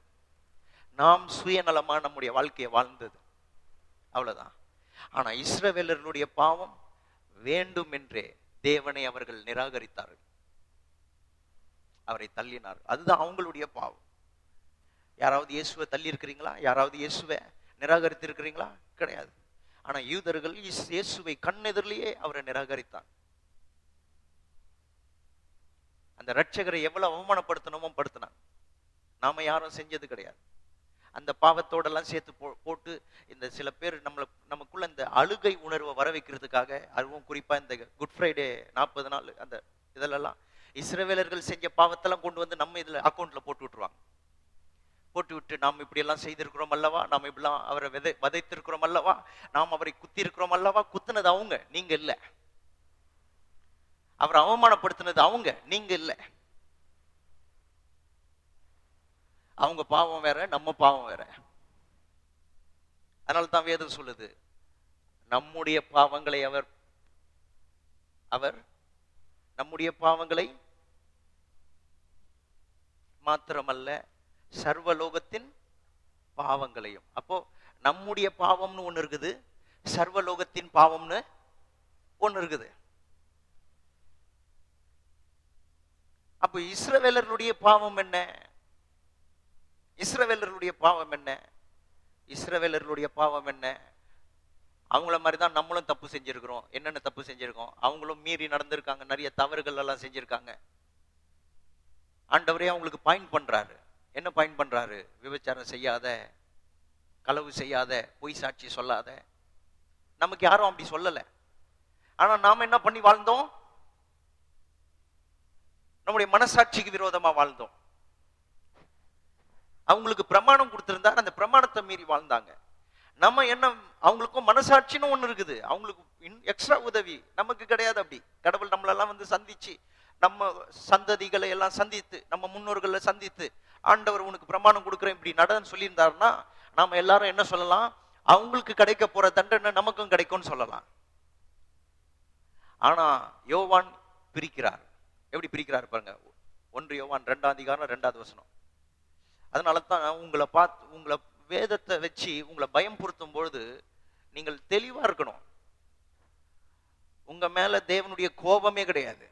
நாம் சுயநலமா நம்முடைய வாழ்க்கையை வாழ்ந்தது. அவ்வளவுதான். ஆனா இஸ்ரவேலர்களுடைய பாவம் வேண்டும் என்றே தேவனை அவர்கள் நிராகரித்தார்கள். அவரை தள்ளினார் அதுதான் அவங்களுடைய பாவம். யாராவது இயேசுவை தள்ளி இருக்கிறீங்களா யாராவது இயேசுவை நிராகரித்து இருக்கிறீங்களா கிடையாது. ஆனா யூதர்கள் இஸ்- இயேசுவை கண்ணெதிரிலேயே அவரை நிராகரித்தார். அந்த ரட்சகரை எவ்வளவு அவமானப்படுத்தணுமோ படுத்தினாங்க நாம யாரும் செஞ்சது கிடையாது. அந்த பாவத்தோடெல்லாம் சேர்த்து போ போட்டு இந்த சில பேர் நம்மளை நமக்குள்ள இந்த அழுகை உணர்வை வர வைக்கிறதுக்காக அதுவும் குறிப்பா இந்த குட் ஃப்ரைடே நாற்பது நாள் அந்த இதிலெல்லாம் இஸ்ரவேலர்கள் செஞ்ச பாவத்தெல்லாம் கொண்டு வந்து நம்ம இதுல அக்கௌண்ட்ல போட்டு விட்டுருவாங்க. போட்டு விட்டு நாம் இப்படியெல்லாம் செய்திருக்கிறோம் அல்லவா? நாம் இப்படிலாம் அவரை விதை விதைத்திருக்கிறோம் அல்லவா? நாம் அவரை குத்தி இருக்கிறோம் அல்லவா? குத்துனது அவங்க நீங்க இல்லை. அவரை அவமானப்படுத்தினது அவங்க நீங்க இல்லை. அவங்க பாவம் வேற நம்ம பாவம் வேற. அதனால தான் வேதம் சொல்லுது நம்முடைய பாவங்களை அவர் அவர் நம்முடைய பாவங்களை மாத்திரமல்ல சர்வலோகத்தின் பாவங்களையும். அப்போ நம்முடைய பாவம்னு ஒன்று இருக்குது சர்வலோகத்தின் பாவம்னு ஒன்று இருக்குது. அப்போ இஸ்ரவேலர்களுடைய பாவம் என்ன? இஸ்ரவேலர்களுடைய பாவம் என்ன? இஸ்ரவேலர்களுடைய பாவம் என்ன? அவங்கள மாதிரி தான் நம்மளும் தப்பு செஞ்சுருக்கிறோம். என்னென்ன தப்பு செஞ்சுருக்கோம்? அவங்களும் மீறி நடந்திருக்காங்க. நிறைய தவறுகள் எல்லாம் செஞ்சுருக்காங்க. ஆண்டவரே அவங்களுக்கு பாயிண்ட் பண்றாரு. என்ன பாயிண்ட் பண்றாரு? விபச்சாரம் செய்யாத களவு செய்யாத பொய் சாட்சி சொல்லாத. நமக்கு யாரும் அப்படி சொல்லலை. ஆனால் நாம் என்ன பண்ணி வாழ்ந்தோம்? நம்முடைய மனசாட்சிக்கு விரோதமாக வாழ்ந்தோம். அவங்களுக்கு பிரமாணம் கொடுத்திருந்தார். அந்த பிரமாணத்தை மீறி வாழ்ந்தாங்க. நம்ம என்ன அவங்களுக்கும் மனசாட்சின்னு ஒன்று இருக்குது. அவங்களுக்கு எக்ஸ்ட்ரா உதவி. நமக்கு கிடையாது அப்படி. கடவுள் நம்மளெல்லாம் வந்து சந்திச்சு நம்ம சந்ததிகளை எல்லாம் சந்தித்து நம்ம முன்னோர்களை சந்தித்து ஆண்டவர் உனக்கு பிரமாணம் கொடுக்குறேன் இப்படி நடன்னு சொல்லியிருந்தாருன்னா நாம எல்லாரும் என்ன சொல்லலாம்? அவங்களுக்கு கிடைக்க போற தண்டனை நமக்கும் கிடைக்கும்னு சொல்லலாம். ஆனா யோவான் பிரிக்கிறார். எப்படி பிரிக்கிறார் பாருங்க. ஒன்று யோவான் ரெண்டாம் அதிகாரம் ரெண்டாவது வசனம். அதனால தான் உங்களை பார்த்து உங்களை வேதத்தை வச்சு உங்களை பயம் பொருத்தும் பொழுது நீங்கள் தெளிவா இருக்கணும். உங்க மேல தேவனுடைய கோபமே கிடையாது.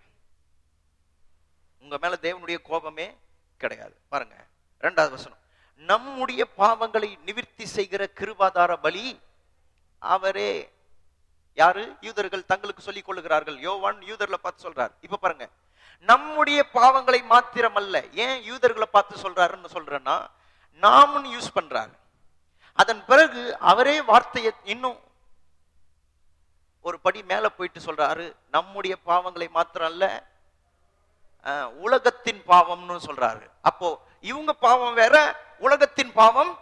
உங்க மேல தேவனுடைய கோபமே கிடையாது. பாருங்க ரெண்டாவது வசனம். நம்முடைய பாவங்களை நிவிர்த்தி செய்கிற கிருபாதார பலி அவரே. யாரு? யூதர்கள் தங்களுக்கு சொல்லிக் கொள்ளுகிறார்கள். யோவான் யூதர்ல பார்த்து சொல்றார். இப்ப பாருங்க நம்முடைய பாவங்களை மாத்திரமல்ல. ஏன் யூதர்களை பார்த்து சொல்றாருன்னு சொல்றேன்னா நாமும் யூஸ் பண்றாரு. அதன் பிறகு அவரே வார்த்தையை இன்னும் ஒரு படி மேல போயிட்டு சொல்றாரு நம்முடைய பாவங்களை மாத்திரம் அல்ல உலகத்தின் பாவம்னு சொல்றாரு. அப்போ இவங்க பாவம் வேற உலகத்தின் பாவம்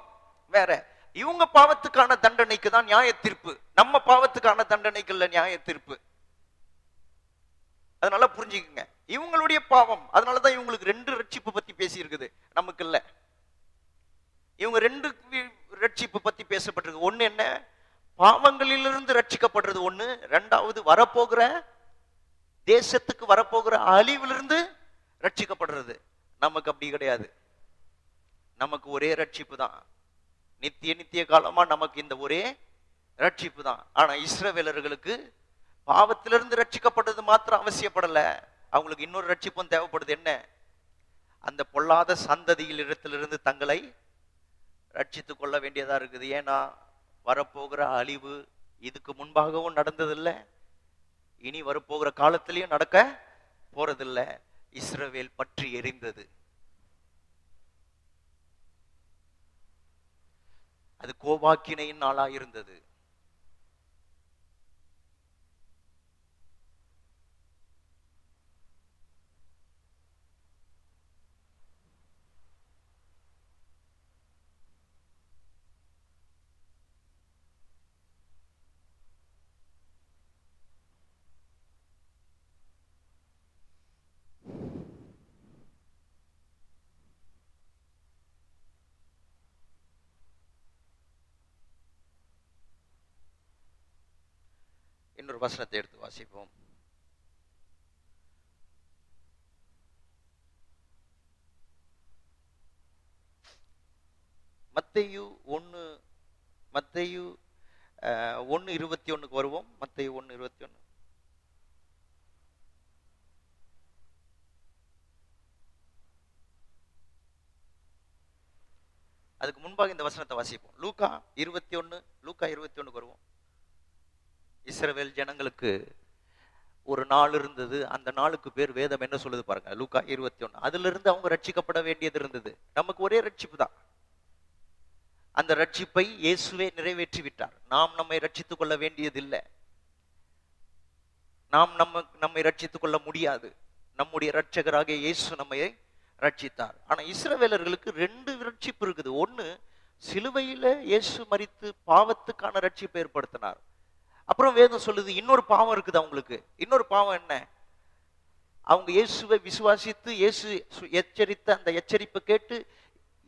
வேற. இவங்க பாவத்துக்கான தண்டனைக்கு தான் நியாய தீர்ப்பு. நம்ம பாவத்துக்கான தண்டனைக்கு இல்ல நியாய தீர்ப்பு. அதனால புரிஞ்சுக்குங்க. இவங்களுடைய பாவம். அதனாலதான் இவங்களுக்கு ரெண்டு ரட்சிப்பு பத்தி பேசி இருக்குது நமக்கு இல்ல இவங்க ரெண்டு ரட்சிப்பு பத்தி பேசப்பட்டிருக்கு. ஒண்ணு என்ன? பாவங்களிலிருந்து ரட்சிக்கப்படுறது ஒண்ணு. ரெண்டாவது வரப்போகிற தேசத்துக்கு வரப்போகிற அழிவிலிருந்து ரட்சிக்கப்படுறது. நமக்கு அப்படி கிடையாது. நமக்கு ஒரே ரட்சிப்பு தான். நித்திய நித்திய காலமா நமக்கு இந்த ஒரே ரட்சிப்பு தான். ஆனா இஸ்ரவேலர்களுக்கு பாவத்திலிருந்து ரட்சிக்கப்பட்டது மாத்திரம் அவசியப்படல. அவங்களுக்கு இன்னொரு ரட்சிப்பும் தேவைப்படுது. என்ன? அந்த பொல்லாத சந்ததியில் இடத்திலிருந்து தங்களை ரட்சித்து கொள்ள வேண்டியதா இருக்குது. ஏன்னா வரப்போகிற அழிவு இதுக்கு முன்பாகவும் நடந்ததில்லை. இனி வரப்போகிற காலத்திலையும் நடக்க போறதில்லை. இஸ்ரவேல் பற்றி எரிந்தது. அது கோபாக்கினையின் நாளாக இருந்தது. ஒரு வசனத்தை எடுத்து வாசிப்போம். மத்தையு ஒன்று மத்தையு ஒன்று இருபத்தி ஒண்ணுக்கு வருவோம். மத்தையு ஒன்று இருபத்தி ஒண்ணு அதுக்கு முன்பாக இந்த வசனத்தை வாசிப்போம். லூக்கா இருபத்தி ஒன்று லூக்கா இருபத்தி ஒண்ணுக்கு வருவோம். இஸ்ரவேல் ஜனங்களுக்கு ஒரு நாள் இருந்தது. அந்த நாளுக்கு பேர் வேதம் என்ன சொல்லுது பாருங்க. லூக்கா இருபத்தி ஒண்ணு அதுல இருந்து அவங்க ரட்சிக்கப்பட வேண்டியது இருந்தது. நமக்கு ஒரே ரட்சிப்பு தான். அந்த ரட்சிப்பை இயேசுவே நிறைவேற்றி விட்டார். நாம் நம்மை ரட்சித்துக் கொள்ள வேண்டியதில்லை. நாம் நம்ம நம்மை ரட்சித்துக் கொள்ள முடியாது. நம்முடைய ரட்சகராகிய இயேசு நம்மை ரட்சித்தார். ஆனா இஸ்ரவேலர்களுக்கு ரெண்டு ரட்சிப்பு இருக்குது. ஒண்ணு சிலுவையில இயேசு மறித்து பாவத்துக்கான ரட்சிப்பை ஏற்படுத்தினார். அப்புறம் வேதம் சொல்லுது இன்னொரு பாவம் இருக்குது அவங்களுக்கு. இன்னொரு பாவம் என்ன? அவங்க இயேசுவை விசுவாசித்து இயேசு எச்சரித்த அந்த எச்சரிப்பை கேட்டு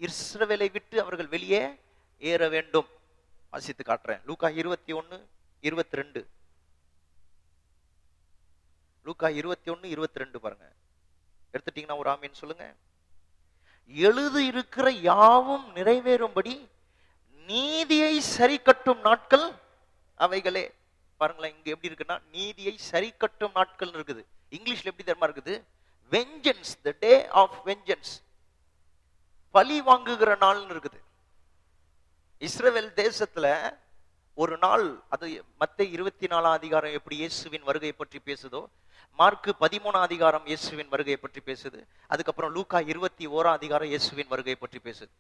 இஸ்ரவேலை விட்டு அவர்கள் வெளியே ஏற வேண்டும். வாசித்து காட்டுறேன். லூக்கா இருபத்தி ஒன்னு இருபத்தி ரெண்டு. லூக்கா இருபத்தி ஒன்னு இருபத்தி ரெண்டு பாருங்க. எடுத்துட்டீங்கன்னா ஒரு ஆமின்னு சொல்லுங்க. எழுது இருக்கிற யாவும் நிறைவேறும்படி நீதியை சரி கட்டும் நாட்கள் அவைகளே. பாருங்களேன் இங்க எப்படி இருக்குன்னா நீதியை சரி கட்டும் நாட்கள் இருக்குது. இங்கிலீஷ்ல எப்படி தெரியுமா இருக்குது? Vengeance the day of vengeance பழி வாங்குகிற நாள்னு இருக்குது. இஸ்ரேல் தேசத்துல ஒரு நாள் அது மத்த இருபத்தி நாலாம் அதிகாரம் எப்படி இயேசுவின் வருகை பற்றி பேசுதோ மார்க்கு பதிமூணாம் அதிகாரம் இயேசுவின் வருகை பற்றி பேசுது. அதுக்கப்புறம் லூக்கா இருபத்தி ஓராம் அதிகாரம் இயேசுவின் வருகையை பற்றி பேசுது.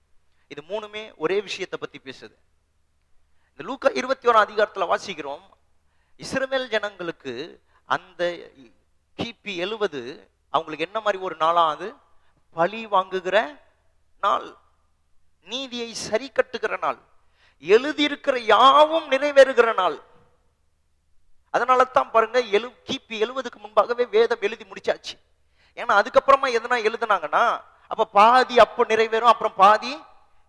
இது மூணுமே ஒரே விஷயத்தை பத்தி பேசுது. இந்த லூக்கா இருபத்தி ஓராம் அதிகாரத்துல வாசிக்கிறோம் இஸ்ரவேல் ஜனங்களுக்கு அந்த கிபி எழுவது அவங்களுக்கு என்ன மாதிரி ஒரு நாளா அது பழி வாங்குகிற நாள் நீதியை சரி கட்டுகிற நாள் எழுதியிருக்கிற யாவும் நிறைவேறுகிற நாள். அதனால தான் பாருங்க எழு கிபி எழுவதுக்கு முன்பாகவே வேதம் எழுதி முடிச்சாச்சு. ஏன்னா அதுக்கப்புறமா எதனா எழுதுனாங்கன்னா அப்ப பாதி அப்போ நிறைவேறும் அப்புறம் பாதி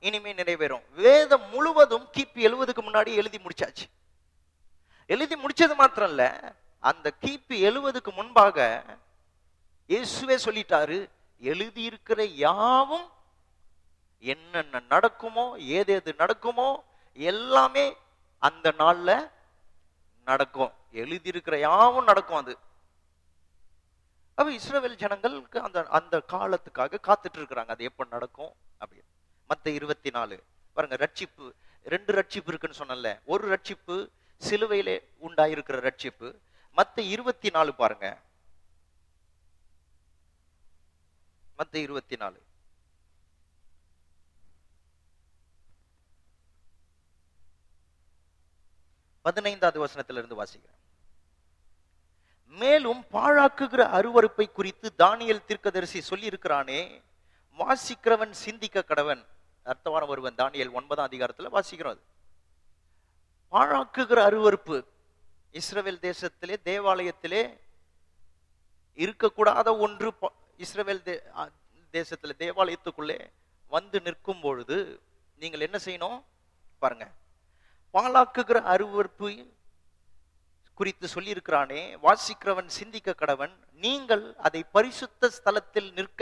இனிமே நிறைவேறும். வேதம் முழுவதும் கிபி எழுவதுக்கு முன்னாடி எழுதி முடிச்சாச்சு. எழுதி முடிச்சது மாத்திரம் இல்ல அந்த கிபி எழுவதுக்கு முன்பாக இயேசுவே சொல்லிட்டாரு எழுதியிருக்கிற யாவும் என்னென்ன நடக்குமோ ஏதேது நடக்குமோ எல்லாமே அந்த நாள்ல நடக்கும். எழுதியிருக்கிற யாவும் நடக்கும் அது. அப்ப இஸ்ரோவேல் ஜனங்களுக்கு அந்த அந்த காலத்துக்காக காத்துட்டு இருக்கிறாங்க அது எப்ப நடக்கும்? அப்படின்னு. மத்த இருபத்தி நாலு. பாருங்க ரட்சிப்பு ரெண்டு ரட்சிப்பு இருக்குன்னு சொன்னல ஒரு ரட்சிப்பு சிலுவையிலே உண்டாயிருக்கிற ரட்சிப்பு. மத்த இருபத்தி நாலு பாருங்க. மத்த இருபத்தி நாலு பதினைந்தாவது வசனத்திலிருந்து வாசிக்கிறேன். மேலும் பாழாக்குகிற அருவருப்பை குறித்து தானியல் தீர்க்கதரிசி சொல்லி இருக்கிறானே வாசிக்கிறவன் சிந்திக்க கடவன். அடுத்த வாரம் வருவன் தானியல் ஒன்பதாம் அதிகாரத்துல வாசிக்கிறோம் அது. பாழாக்குகிற அருவருப்பு இஸ்ரவேல் தேசத்திலே தேவாலயத்திலே இருக்கக்கூடாத ஒன்று இஸ்ரவேல் தே- தேசத்துல தேவாலயத்துக்குள்ளே வந்து நிற்கும் பொழுது நீங்கள் என்ன செய்யணும்? பாருங்க. பாலாக்குகிற அருவருப்பு குறித்து சொல்லியிருக்கிறானே வாசிக்கிறவன் சிந்திக்க கடவன் நீங்கள் அதை பரிசுத்த ஸ்தலத்தில் நிற்க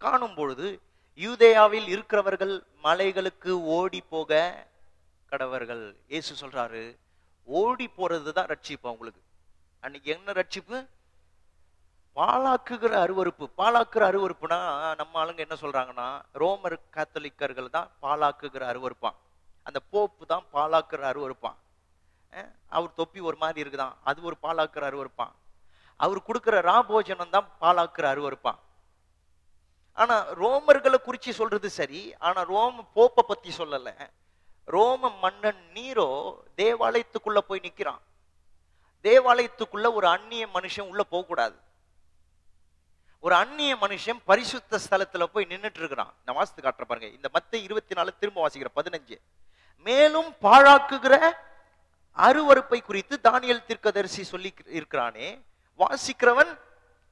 காணும் பொழுது யூதேயாவில் இருக்கிறவர்கள் மலைகளுக்கு ஓடி போக கடவர்கள் இயேசு சொல்றாரு ஓடி போறது தான் ரட்சிப்பு அவங்களுக்கு. அன்னைக்கு என்ன ரட்சிப்பு? பாலாக்குகிற அருவருப்பு. பாலாக்குற அருவறுப்புனா நம்ம ஆளுங்க என்ன சொல்றாங்கன்னா ரோமர் காத்தலிக்கர்கள் தான் பாலாக்குகிற அருவருப்பான் அந்த போப்பு தான் பாலாக்குற அருவருப்பான் அஹ் அவர் தொப்பி ஒரு மாதிரி இருக்குதான். அது ஒரு பாலாக்குற அருவருப்பான் அவர் கொடுக்குற ராபோஜனம் தான் பாலாக்குற அருவருப்பான் ஆனா ரோமர்களை குறிச்சு சொல்றது சரி ஆனா ரோம போப்பை பத்தி சொல்லலை. ரோம மன்னன் நீரோ தேவாலயத்துக்குள்ள போய் நிக்கிறான். தேவாலயத்துக்குள்ள ஒரு அந்நிய மனுஷன் உள்ள போகக்கூடாது ஒரு அந்நிய மனுஷன் பரிசுத்த ஸ்தலத்துல போய் நின்னுட்டு இருக்கிறான் நான் வாசித்து காட்டுற பாருங்க. இந்த மத்த இருபத்தி நாலு திரும்ப வாசிக்கிற பதினஞ்சு. மேலும் பாழாக்குகிற அருவருப்பை குறித்து தானியல் தீர்க்கதரிசி சொல்லி இருக்கிறானே. வாசிக்கிறவன்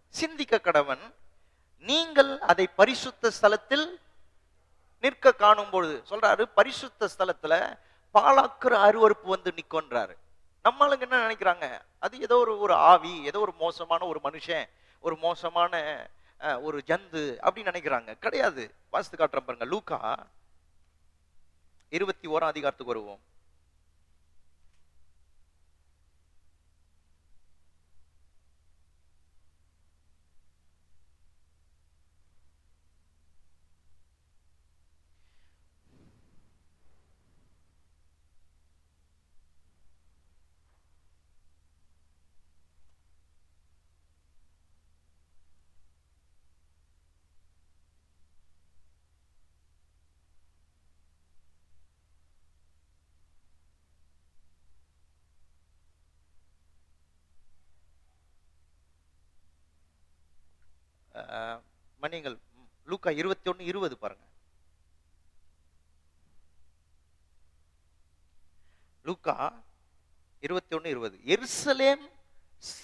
சிந்திக்க கடவன். நீங்கள் அதை பரிசுத்த ஸ்தலத்தில் நிற்க காணும் பொழுது சொல்றாரு பரிசுத்த ஸ்தலத்துல பாலாக்குற அருவருப்பு வந்து நிக்கோன்றாரு நம்ம ஆளுங்க என்ன நினைக்கிறாங்க? அது ஏதோ ஒரு ஒரு ஆவி ஏதோ ஒரு மோசமான ஒரு மனுஷன் ஒரு மோசமான அஹ், ஒரு ஜந்து அப்படின்னு நினைக்கிறாங்க. கிடையாது. வாசித்து காட்டுறேன் பாருங்க. லூக்கா இருபத்தி ஓரம் அதிகாரத்துக்கு வருவோம். மன்னியுங்கள் லூக்கா இருபத்தி ஒன்னு இருபது பாருங்க. லூக்கா இருபத்தி ஒன்னு இருபது. எருசலேம்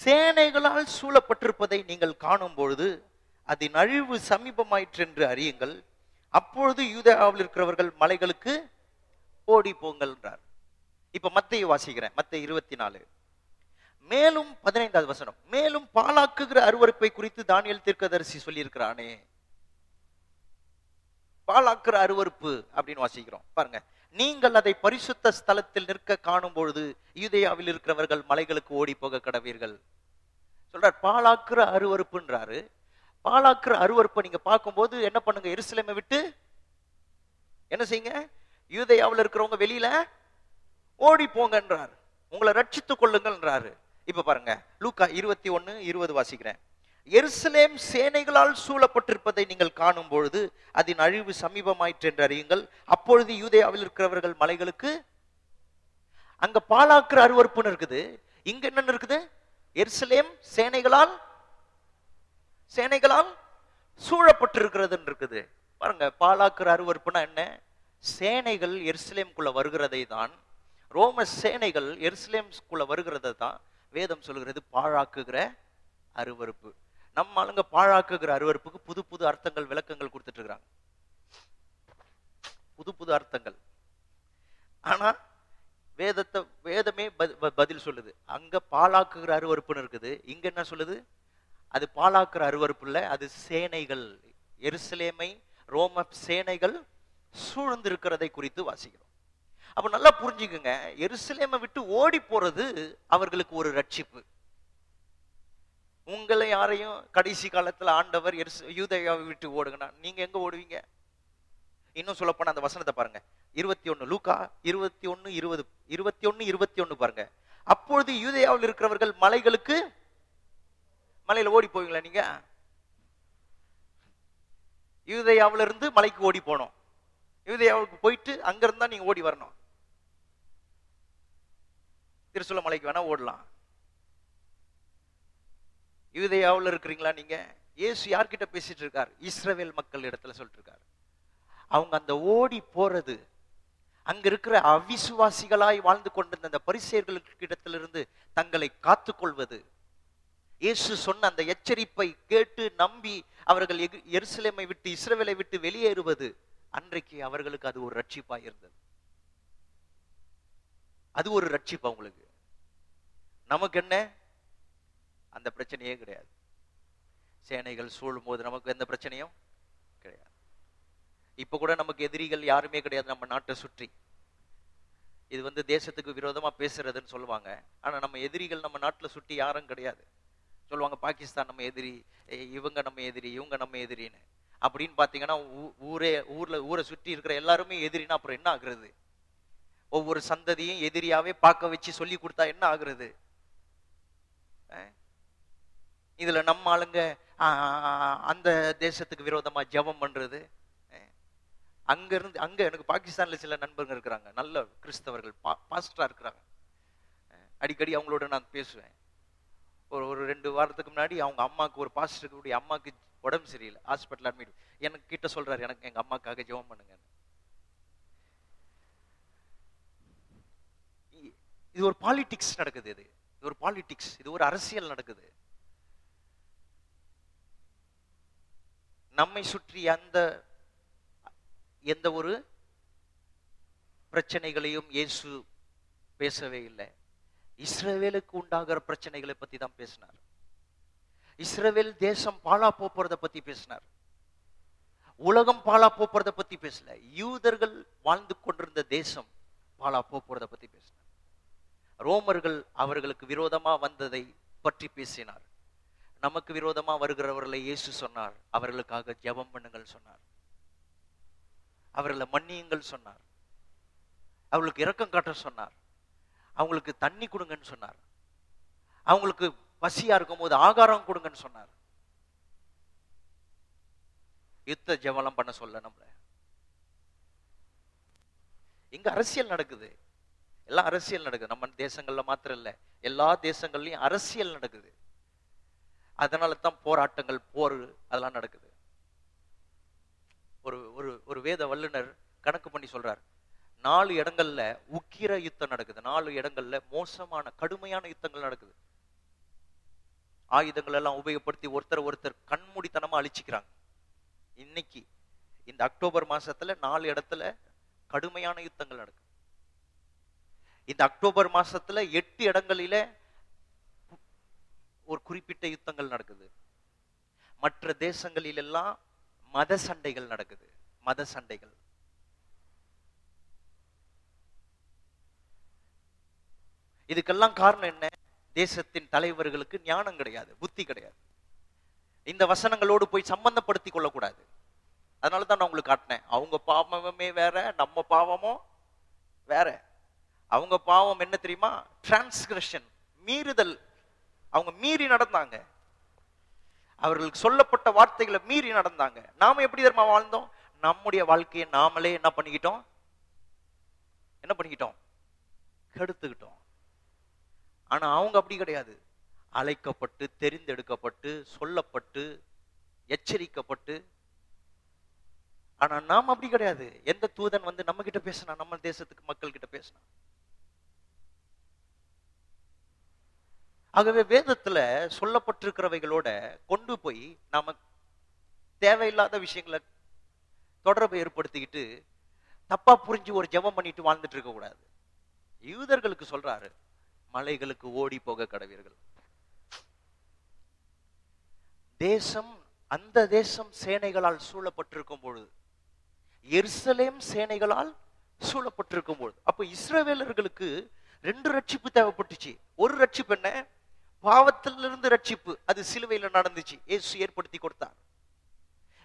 சேனைகளால் சூழப்பட்டிருப்பதை நீங்கள் காணும் பொழுது அதன் அழிவு சமீபமாயிற்று என்று அறியுங்கள். அப்பொழுது யூதாவில் இருக்கிறவர்கள் மலைகளுக்கு ஓடி போங்கள்ன்றார். இப்ப மத்தையை வாசிக்கிறேன். மத்த இருபத்தி நாலு மேலும் பதினைந்தாவது வசனம். மேலும் பாலாக்குகிற அருவருப்பை குறித்து தானியல் தீர்க்கதரிசி சொல்லியிருக்கிறானே. பாலாக்குற அருவருப்பு அப்படின்னு வாசிக்கிறோம். பாருங்க. நீங்கள் அதை பரிசுத்த ஸ்தலத்தில் நிற்க காணும் பொழுது யூதேயாவில் இருக்கிறவர்கள் மலைகளுக்கு ஓடி போக கடவீர்கள். சொல்றார் பாலாக்குற அருவருப்புன்றாரு. பாலாக்குற அருவறுப்பை நீங்க பார்க்கும்போது என்ன பண்ணுங்க? எருசலேமை விட்டு என்ன செய்யுங்க? யூதேயாவில் இருக்கிறவங்க வெளியில ஓடி போங்கன்றார் உங்களை ரட்சித்துக் கொள்ளுங்கள்ன்றாரு. இப்ப பாருங்க லூக்கா இருபத்தி ஒன்னு இருபது வாசிக்கிறேன். எருசலேம் சேனைகளால் சூழப்பட்டிருப்பதை நீங்கள் காணும் பொழுது அதன் அழிவு சமீபமாயிற்று என்று அறியுங்கள். அப்பொழுது யூதேயாவில் இருக்கிறவர்கள் மலைகளுக்கு அங்க பாலாக்குற அருவறுப்புன்னு இருக்குது. இங்க என்னன்னு இருக்குது? எருசலேம் சேனைகளால் சேனைகளால் சூழப்பட்டிருக்கிறதுன்னு இருக்குது. பாருங்க பாலாக்குற அருவருப்புனா என்ன? சேனைகள் எருசலேம்குள்ள வருகிறதை தான் ரோம சேனைகள் எருசலேம்ஸ்குள்ள வருகிறத தான் வேதம் சொல்கிறது பாழாக்குகிற அருவருப்பு. நம்ம ஆளுங்க பாழாக்குகிற அருவருப்புக்கு புது புது அர்த்தங்கள் விளக்கங்கள் கொடுத்துட்டு இருக்கிறாங்க புது புது அர்த்தங்கள். ஆனா வேதத்தை வேதமே பதில் சொல்லுது. அங்க பாழாக்குகிற அருவருப்புன்னு இருக்குது. இங்க என்ன சொல்லுது? அது பாழாக்குற அருவறுப்பு இல்லை அது சேனைகள். எருசலேமை ரோம சேனைகள் சூழ்ந்திருக்கிறதை குறித்து வாசிக்கிறோம். அப்போ நல்லா புரிஞ்சுக்குங்க. எருசலேமை விட்டு ஓடி போறது அவர்களுக்கு ஒரு ரட்சிப்பு. உங்களை யாரையும் கடைசி காலத்துல ஆண்டவர் எருச- யூதயாவை விட்டு ஓடுங்கண்ணா நீங்க எங்க ஓடுவீங்க? இன்னும் சொல்லப்போனா அந்த வசனத்தை பாருங்க. இருபத்தி ஒன்னு லூக்கா இருபத்தி ஒன்னு இருபது இருபத்தி ஒன்னு இருபத்தி ஒன்னு பாருங்க. அப்பொழுது யூதயாவில் இருக்கிறவர்கள் மலைகளுக்கு மலையில ஓடி போவீங்களா நீங்க? யூதேயாவுல இருந்து மலைக்கு ஓடி போனோம் யூதயாவுக்கு போயிட்டு அங்கிருந்தா நீங்க ஓடி வரணும். திருசுல மலைக்கு வேணா ஓடலாம். யூதையாவில் இருக்கிறீங்களா நீங்க? இயேசு யார்கிட்ட பேசிட்டு இருக்கார்? இஸ்ரவேல் மக்கள் இடத்துல சொல்லிட்டு இருக்காரு. அவங்க அந்த ஓடி போறது அங்க இருக்கிற அவிசுவாசிகளாய் வாழ்ந்து கொண்டிருந்த அந்த பரிசேர்களுக்கு இடத்திலிருந்து தங்களை காத்துக்கொள்வது. இயேசு சொன்ன அந்த எச்சரிப்பை கேட்டு நம்பி அவர்கள் எருசலேமை விட்டு இஸ்ரவேலை விட்டு வெளியேறுவது அன்றைக்கு அவர்களுக்கு அது ஒரு ரட்சிப்பா இருந்தது. அது ஒரு ரட்சிப்பு அவங்களுக்கு நமக்கு என்ன? அந்த பிரச்சனையே கிடையாது. சேனைகள் சூழும் போது நமக்கு எந்த பிரச்சனையும் கிடையாது. இப்ப கூட நமக்கு எதிரிகள் யாருமே கிடையாது நம்ம நாட்டை சுற்றி. இது வந்து தேசத்துக்கு விரோதமா பேசுறதுன்னு சொல்லுவாங்க. ஆனா நம்ம எதிரிகள் நம்ம நாட்டுல சுற்றி யாரும் கிடையாது. சொல்லுவாங்க பாகிஸ்தான் நம்ம எதிரி இவங்க நம்ம எதிரி இவங்க நம்ம எதிரின்னு. அப்படின்னு பாத்தீங்கன்னா ஊ- ஊரே ஊர்ல ஊரை சுற்றி இருக்கிற எல்லாருமே எதிரின்னா அப்புறம் என்ன ஆகுறது? ஒவ்வொரு சந்ததியும் எதிரியாவே பார்க்க வச்சு சொல்லி கொடுத்தா என்ன ஆகுறது? இதுல நம்ம ஆளுங்க அந்த தேசத்துக்கு விரோதமா ஜெபம் பண்றது அங்க இருந்து அங்க எனக்கு பாகிஸ்தான்ல சில நண்பர்கள் இருக்கிறாங்க நல்ல கிறிஸ்தவர்கள் பா- பாஸ்டரா இருக்கிறாங்க. அடிக்கடி அவங்களோட நான் பேசுவேன். ஒரு ஒரு ரெண்டு வாரத்துக்கு முன்னாடி அவங்க அம்மாவுக்கு ஒரு பாஸ்டருக்கு அம்மாக்கு உடம்பு சரியில்லை ஹாஸ்பிட்டல் அட்மிட் எனக்கு கிட்ட சொல்றாரு எனக்கு எங்க அம்மாக்காக ஜெபம் பண்ணுங்க இ- இது ஒரு பாலிடிக்ஸ் நடக்குது இது. இது ஒரு பாலிடிக்ஸ் இது ஒரு அரசியல் நடக்குது. நம்மை சுற்றி அந்த எந்த ஒரு பிரச்சனைகளையும் இயேசு பேசவே இல்லை. இஸ்ரேவேலுக்கு உண்டாகிற பிரச்சனைகளை பத்தி தான் பேசினார். இஸ்ரேவேல் தேசம் பாலா போறத பத்தி பேசினார். உலகம் பாழா போறத பத்தி பேசல. யூதர்கள் வாழ்ந்து கொண்டிருந்த தேசம் பாலா போறத பத்தி பேசினார். ரோமர்கள் அவர்களுக்கு விரோதமா வந்ததை பற்றி பேசினார். நமக்கு விரோதமா வருகிறவர்களை இயேசு சொன்னார். அவர்களுக்காக ஜெபம் பண்ணுங்கள் சொன்னார். அவர்களை மன்னியுங்கள் சொன்னார். அவர்களுக்கு இரக்கம் காட்ட சொன்னார். அவங்களுக்கு தண்ணி கொடுங்கன்னு சொன்னார். அவங்களுக்கு பசியா இருக்கும் போது ஆகாரம் கொடுங்கன்னு சொன்னார். யுத்த ஜெபலம் பண்ண சொல்ல நம்மள. இங்க அரசியல் நடக்குது. எல்லாம் அரசியல் நடக்குது. நம்ம தேசங்கள்ல மாத்திரம் இல்ல எல்லா தேசங்கள்லயும் அரசியல் நடக்குது. அதனால தான் போராட்டங்கள் போர் அதெல்லாம் நடக்குது. ஒரு ஒரு ஒரு வேத வல்லுனர் கணக்கு பண்ணி சொல்றார். நாலு இடங்கள்ல உக்கிர யுத்தம் நடக்குது. நாலு இடங்கள்ல மோசமான கடுமையான யுத்தங்கள் நடக்குது. ஆயுதங்கள் எல்லாம் உபயோகப்படுத்தி ஒருத்தர் ஒருத்தர் கண்மூடித்தனமா அழிச்சுக்கிறாங்க. இன்னைக்கு இந்த அக்டோபர் மாசத்துல நாலு இடத்துல கடுமையான யுத்தங்கள் நடக்குது. இந்த அக்டோபர் மாசத்துல எட்டு இடங்களில ஒரு குறிப்பிட்ட யுத்தங்கள் நடக்குது. மற்ற தேசங்களில் எல்லாம் மத சண்டைகள் நடக்குது. மத சண்டைகள். இதுக்கெல்லாம் காரணம் என்ன? தேசத்தின் தலைவர்களுக்கு ஞானம் கிடையாது புத்தி கிடையாது. இந்த வசனங்களோடு போய் சம்பந்தப்படுத்தி கொள்ளக்கூடாது. அதனால தான் நான் உங்களுக்கு காட்டினேன். அவங்க பாவமே வேற நம்ம பாவமும் வேற. அவங்க பாவம் என்ன தெரியுமா? டிரான்ஸ்கிரஷன் மீறுதல். அவங்க மீறி நடந்தாங்க. அவர்களுக்கு சொல்லப்பட்ட வார்த்தைகளை மீறி நடந்தாங்க. நாம எப்படி தெரியுமா வாழ்ந்தோம்? நம்முடைய வாழ்க்கையை நாமளே என்ன பண்ணிக்கிட்டோம்? என்ன பண்ணிக்கிட்டோம்? கெடுத்துக்கிட்டோம். ஆனா அவங்க அப்படி கிடையாது. அழைக்கப்பட்டு தெரிந்தெடுக்கப்பட்டு சொல்லப்பட்டு எச்சரிக்கப்பட்டு. ஆனா நாம் அப்படி கிடையாது. எந்த தூதன் வந்து நம்ம கிட்ட பேசினா நம்ம தேசத்துக்கு மக்கள் கிட்ட பேசினா? ஆகவே வேதத்துல சொல்லப்பட்டிருக்கிறவைகளோட கொண்டு போய் நாம தேவையில்லாத விஷயங்களை தொடர்பை ஏற்படுத்திக்கிட்டு தப்பா புரிஞ்சு ஒரு ஜெபம் பண்ணிட்டு வாழ்ந்துட்டு இருக்க கூடாது. யூதர்களுக்கு சொல்றாரு மலைகளுக்கு ஓடி போக கடவீர்கள். தேசம் அந்த தேசம் சேனைகளால் சூழப்பட்டிருக்கும் பொழுது எருசலேம் சேனைகளால் சூழப்பட்டிருக்கும் பொழுது அப்ப இஸ்ரவேலர்களுக்கு ரெண்டு ரட்சிப்பு தேவைப்பட்டுச்சு. ஒரு ரட்சிப்பு என்ன? பாவத்திலிருந்து ரட்சிப்பு அது சிலுவையில நடந்துச்சு. இயேசு ஏற்படுத்தி கொடுத்தார்.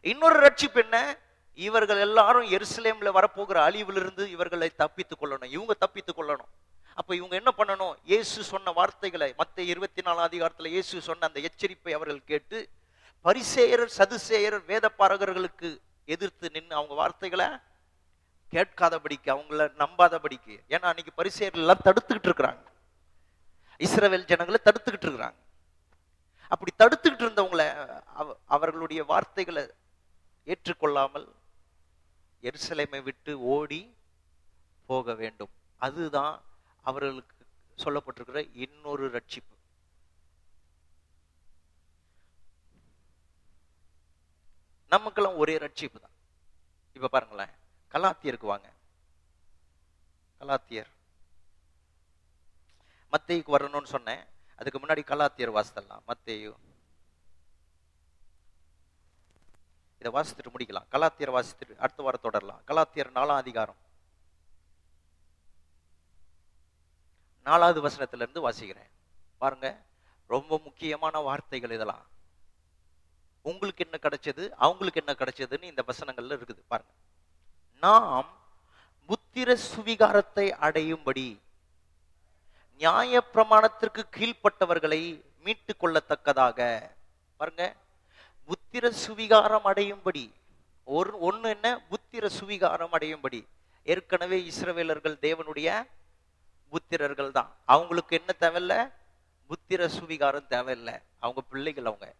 இன்னொரு ரட்சிப்பு என்ன? இவர்கள் எல்லாரும் எருசலேம்ல வரப்போகிற அழிவிலிருந்து இவர்களை தப்பித்துக் கொள்ளணும். இவங்க தப்பித்துக் கொள்ளணும். அப்ப இவங்க என்ன பண்ணணும்? இயேசு சொன்ன வார்த்தைகளை மத்த இருபத்தி நாலாம் அதிகாரத்துல இயேசு சொன்ன அந்த எச்சரிப்பை அவர்கள் கேட்டு பரிசேயர் சதுசேயர் வேத பாரகர்களுக்கு எதிர்த்து நின்று அவங்க வார்த்தைகளை கேட்காதபடிக்கு அவங்கள நம்பாதபடிக்கு. ஏன்னா அன்னைக்கு பரிசேயர்கள் எல்லாம் தடுத்துக்கிட்டு இருக்கிறாங்க. இஸ்ரவேல் ஜனங்களை தடுத்துக்கிட்டு இருக்கிறாங்க. அப்படி தடுத்துக்கிட்டு இருந்தவங்களை அவ- அவர்களுடைய வார்த்தைகளை ஏற்றுக்கொள்ளாமல் எருசலேமை விட்டு ஓடி போக வேண்டும். அதுதான் அவர்களுக்கு சொல்லப்பட்டிருக்கிற இன்னொரு ரட்சிப்பு. நமக்கெல்லாம் ஒரே ரட்சிப்பு தான். இப்ப பாருங்களேன் கலாத்தியருக்கு வாங்க. கலாத்தியர். மத்தேயுக்கு வரணும்னு சொன்னேன். அதுக்கு முன்னாடி கலாத்தியர் வாசித்தலாம் மத்தேயு. இதை வாசித்துட்டு முடிக்கலாம். கலாத்தியர் வாசித்துட்டு அடுத்த வாரம் தொடரலாம். கலாத்தியர் நாலாம் அதிகாரம். நாலாவது வசனத்திலிருந்து வாசிக்கிறேன். பாருங்க. ரொம்ப முக்கியமான வார்த்தைகள் இதெல்லாம். உங்களுக்கு என்ன கிடைச்சது? அவங்களுக்கு என்ன கிடைச்சதுன்னு இந்த வசனங்கள்ல இருக்குது. பாருங்க. நாம் புத்திர சுவிகாரத்தை அடையும்படி நியாய பிரமாணத்திற்கு கீழ்ப்பட்டவர்களை மீட்டு கொள்ளத்தக்கதாக பாருங்க புத்திர சுவிகாரம் அடையும்படி. ஒரு ஒண்ணு என்ன? புத்திர சுவிகாரம் அடையும்படி. ஏற்கனவே இஸ்ரவேலர்கள் தேவனுடைய புத்திரர்கள் தான். அவங்களுக்கு என்ன தேவையில்ல? புத்திர சுவிகாரம் தேவையில்லை. அவங்க பிள்ளைகள் அவங்க.